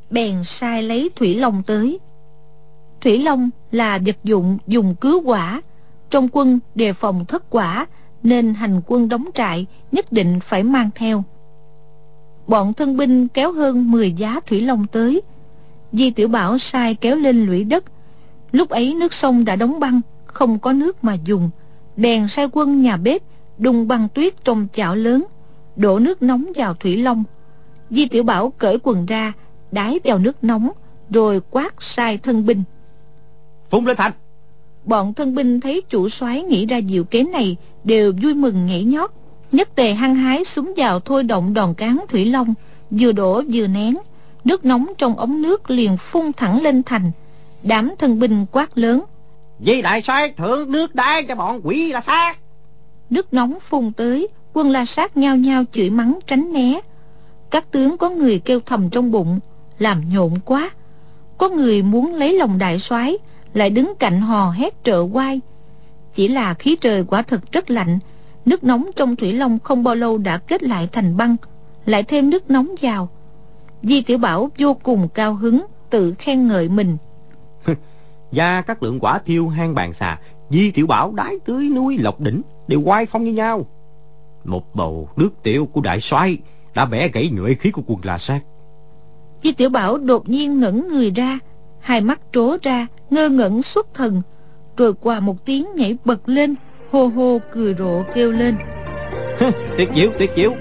Bèn sai lấy thủy long tới. Thủy long là vật dụng dùng cứu quả trong quân đề phòng thất quả, nên hành quân đóng trại nhất định phải mang theo. Bọn thân binh kéo hơn 10 giá thủy long tới. Di tiểu bảo sai kéo lên lũy đất. Lúc ấy nước sông đã đóng băng, không có nước mà dùng. Bèn sai quân nhà bếp đun băng tuyết trong chảo lớn, đổ nước nóng vào thủy long. Di tiểu bảo cởi quần ra, đái vào nước nóng, rồi quát sai thân binh. Phùng lên thành! Bọn thân binh thấy chủ soái nghĩ ra diệu kế này đều vui mừng nhảy nhót. Nhất tề hăng hái súng vào thôi động đòn cán thủy long vừa đổ vừa nén. Nước nóng trong ống nước liền phun thẳng lên thành. Đám thân binh quát lớn. Vì đại soái thượng nước đai cho bọn quỷ la sát nước nóng phun tới quân la sát nhao nhao chửi mắng tránh né. Các tướng có người kêu thầm trong bụng làm nhộn quá. Có người muốn lấy lòng đại soái lại đứng cạnh hò hét trợ quai chỉ là khí trời quả thực rất lạnh nước nóng trong thủy long không bao lâu đã kết lại thành băng lại thêm nước nóng vào. Di tiểu bảo vô cùng cao hứng tự khen ngợi mình. <laughs> Và các lượng quả thiêu hang bàn xà di tiểu bảo đái tưới núi lộc đỉnh đều quay phong như nhau. Một bầu nước tiểu của đại soái đã bẻ gãy nhuệ khí của quân la sát. Di tiểu bảo đột nhiên ngẩng người ra hai mắt trố ra, ngơ ngẩn xuất thần. Rồi qua một tiếng nhảy bật lên, hô hô cười rộ kêu lên. <laughs> Tuyệt diệu tuyệt diệu.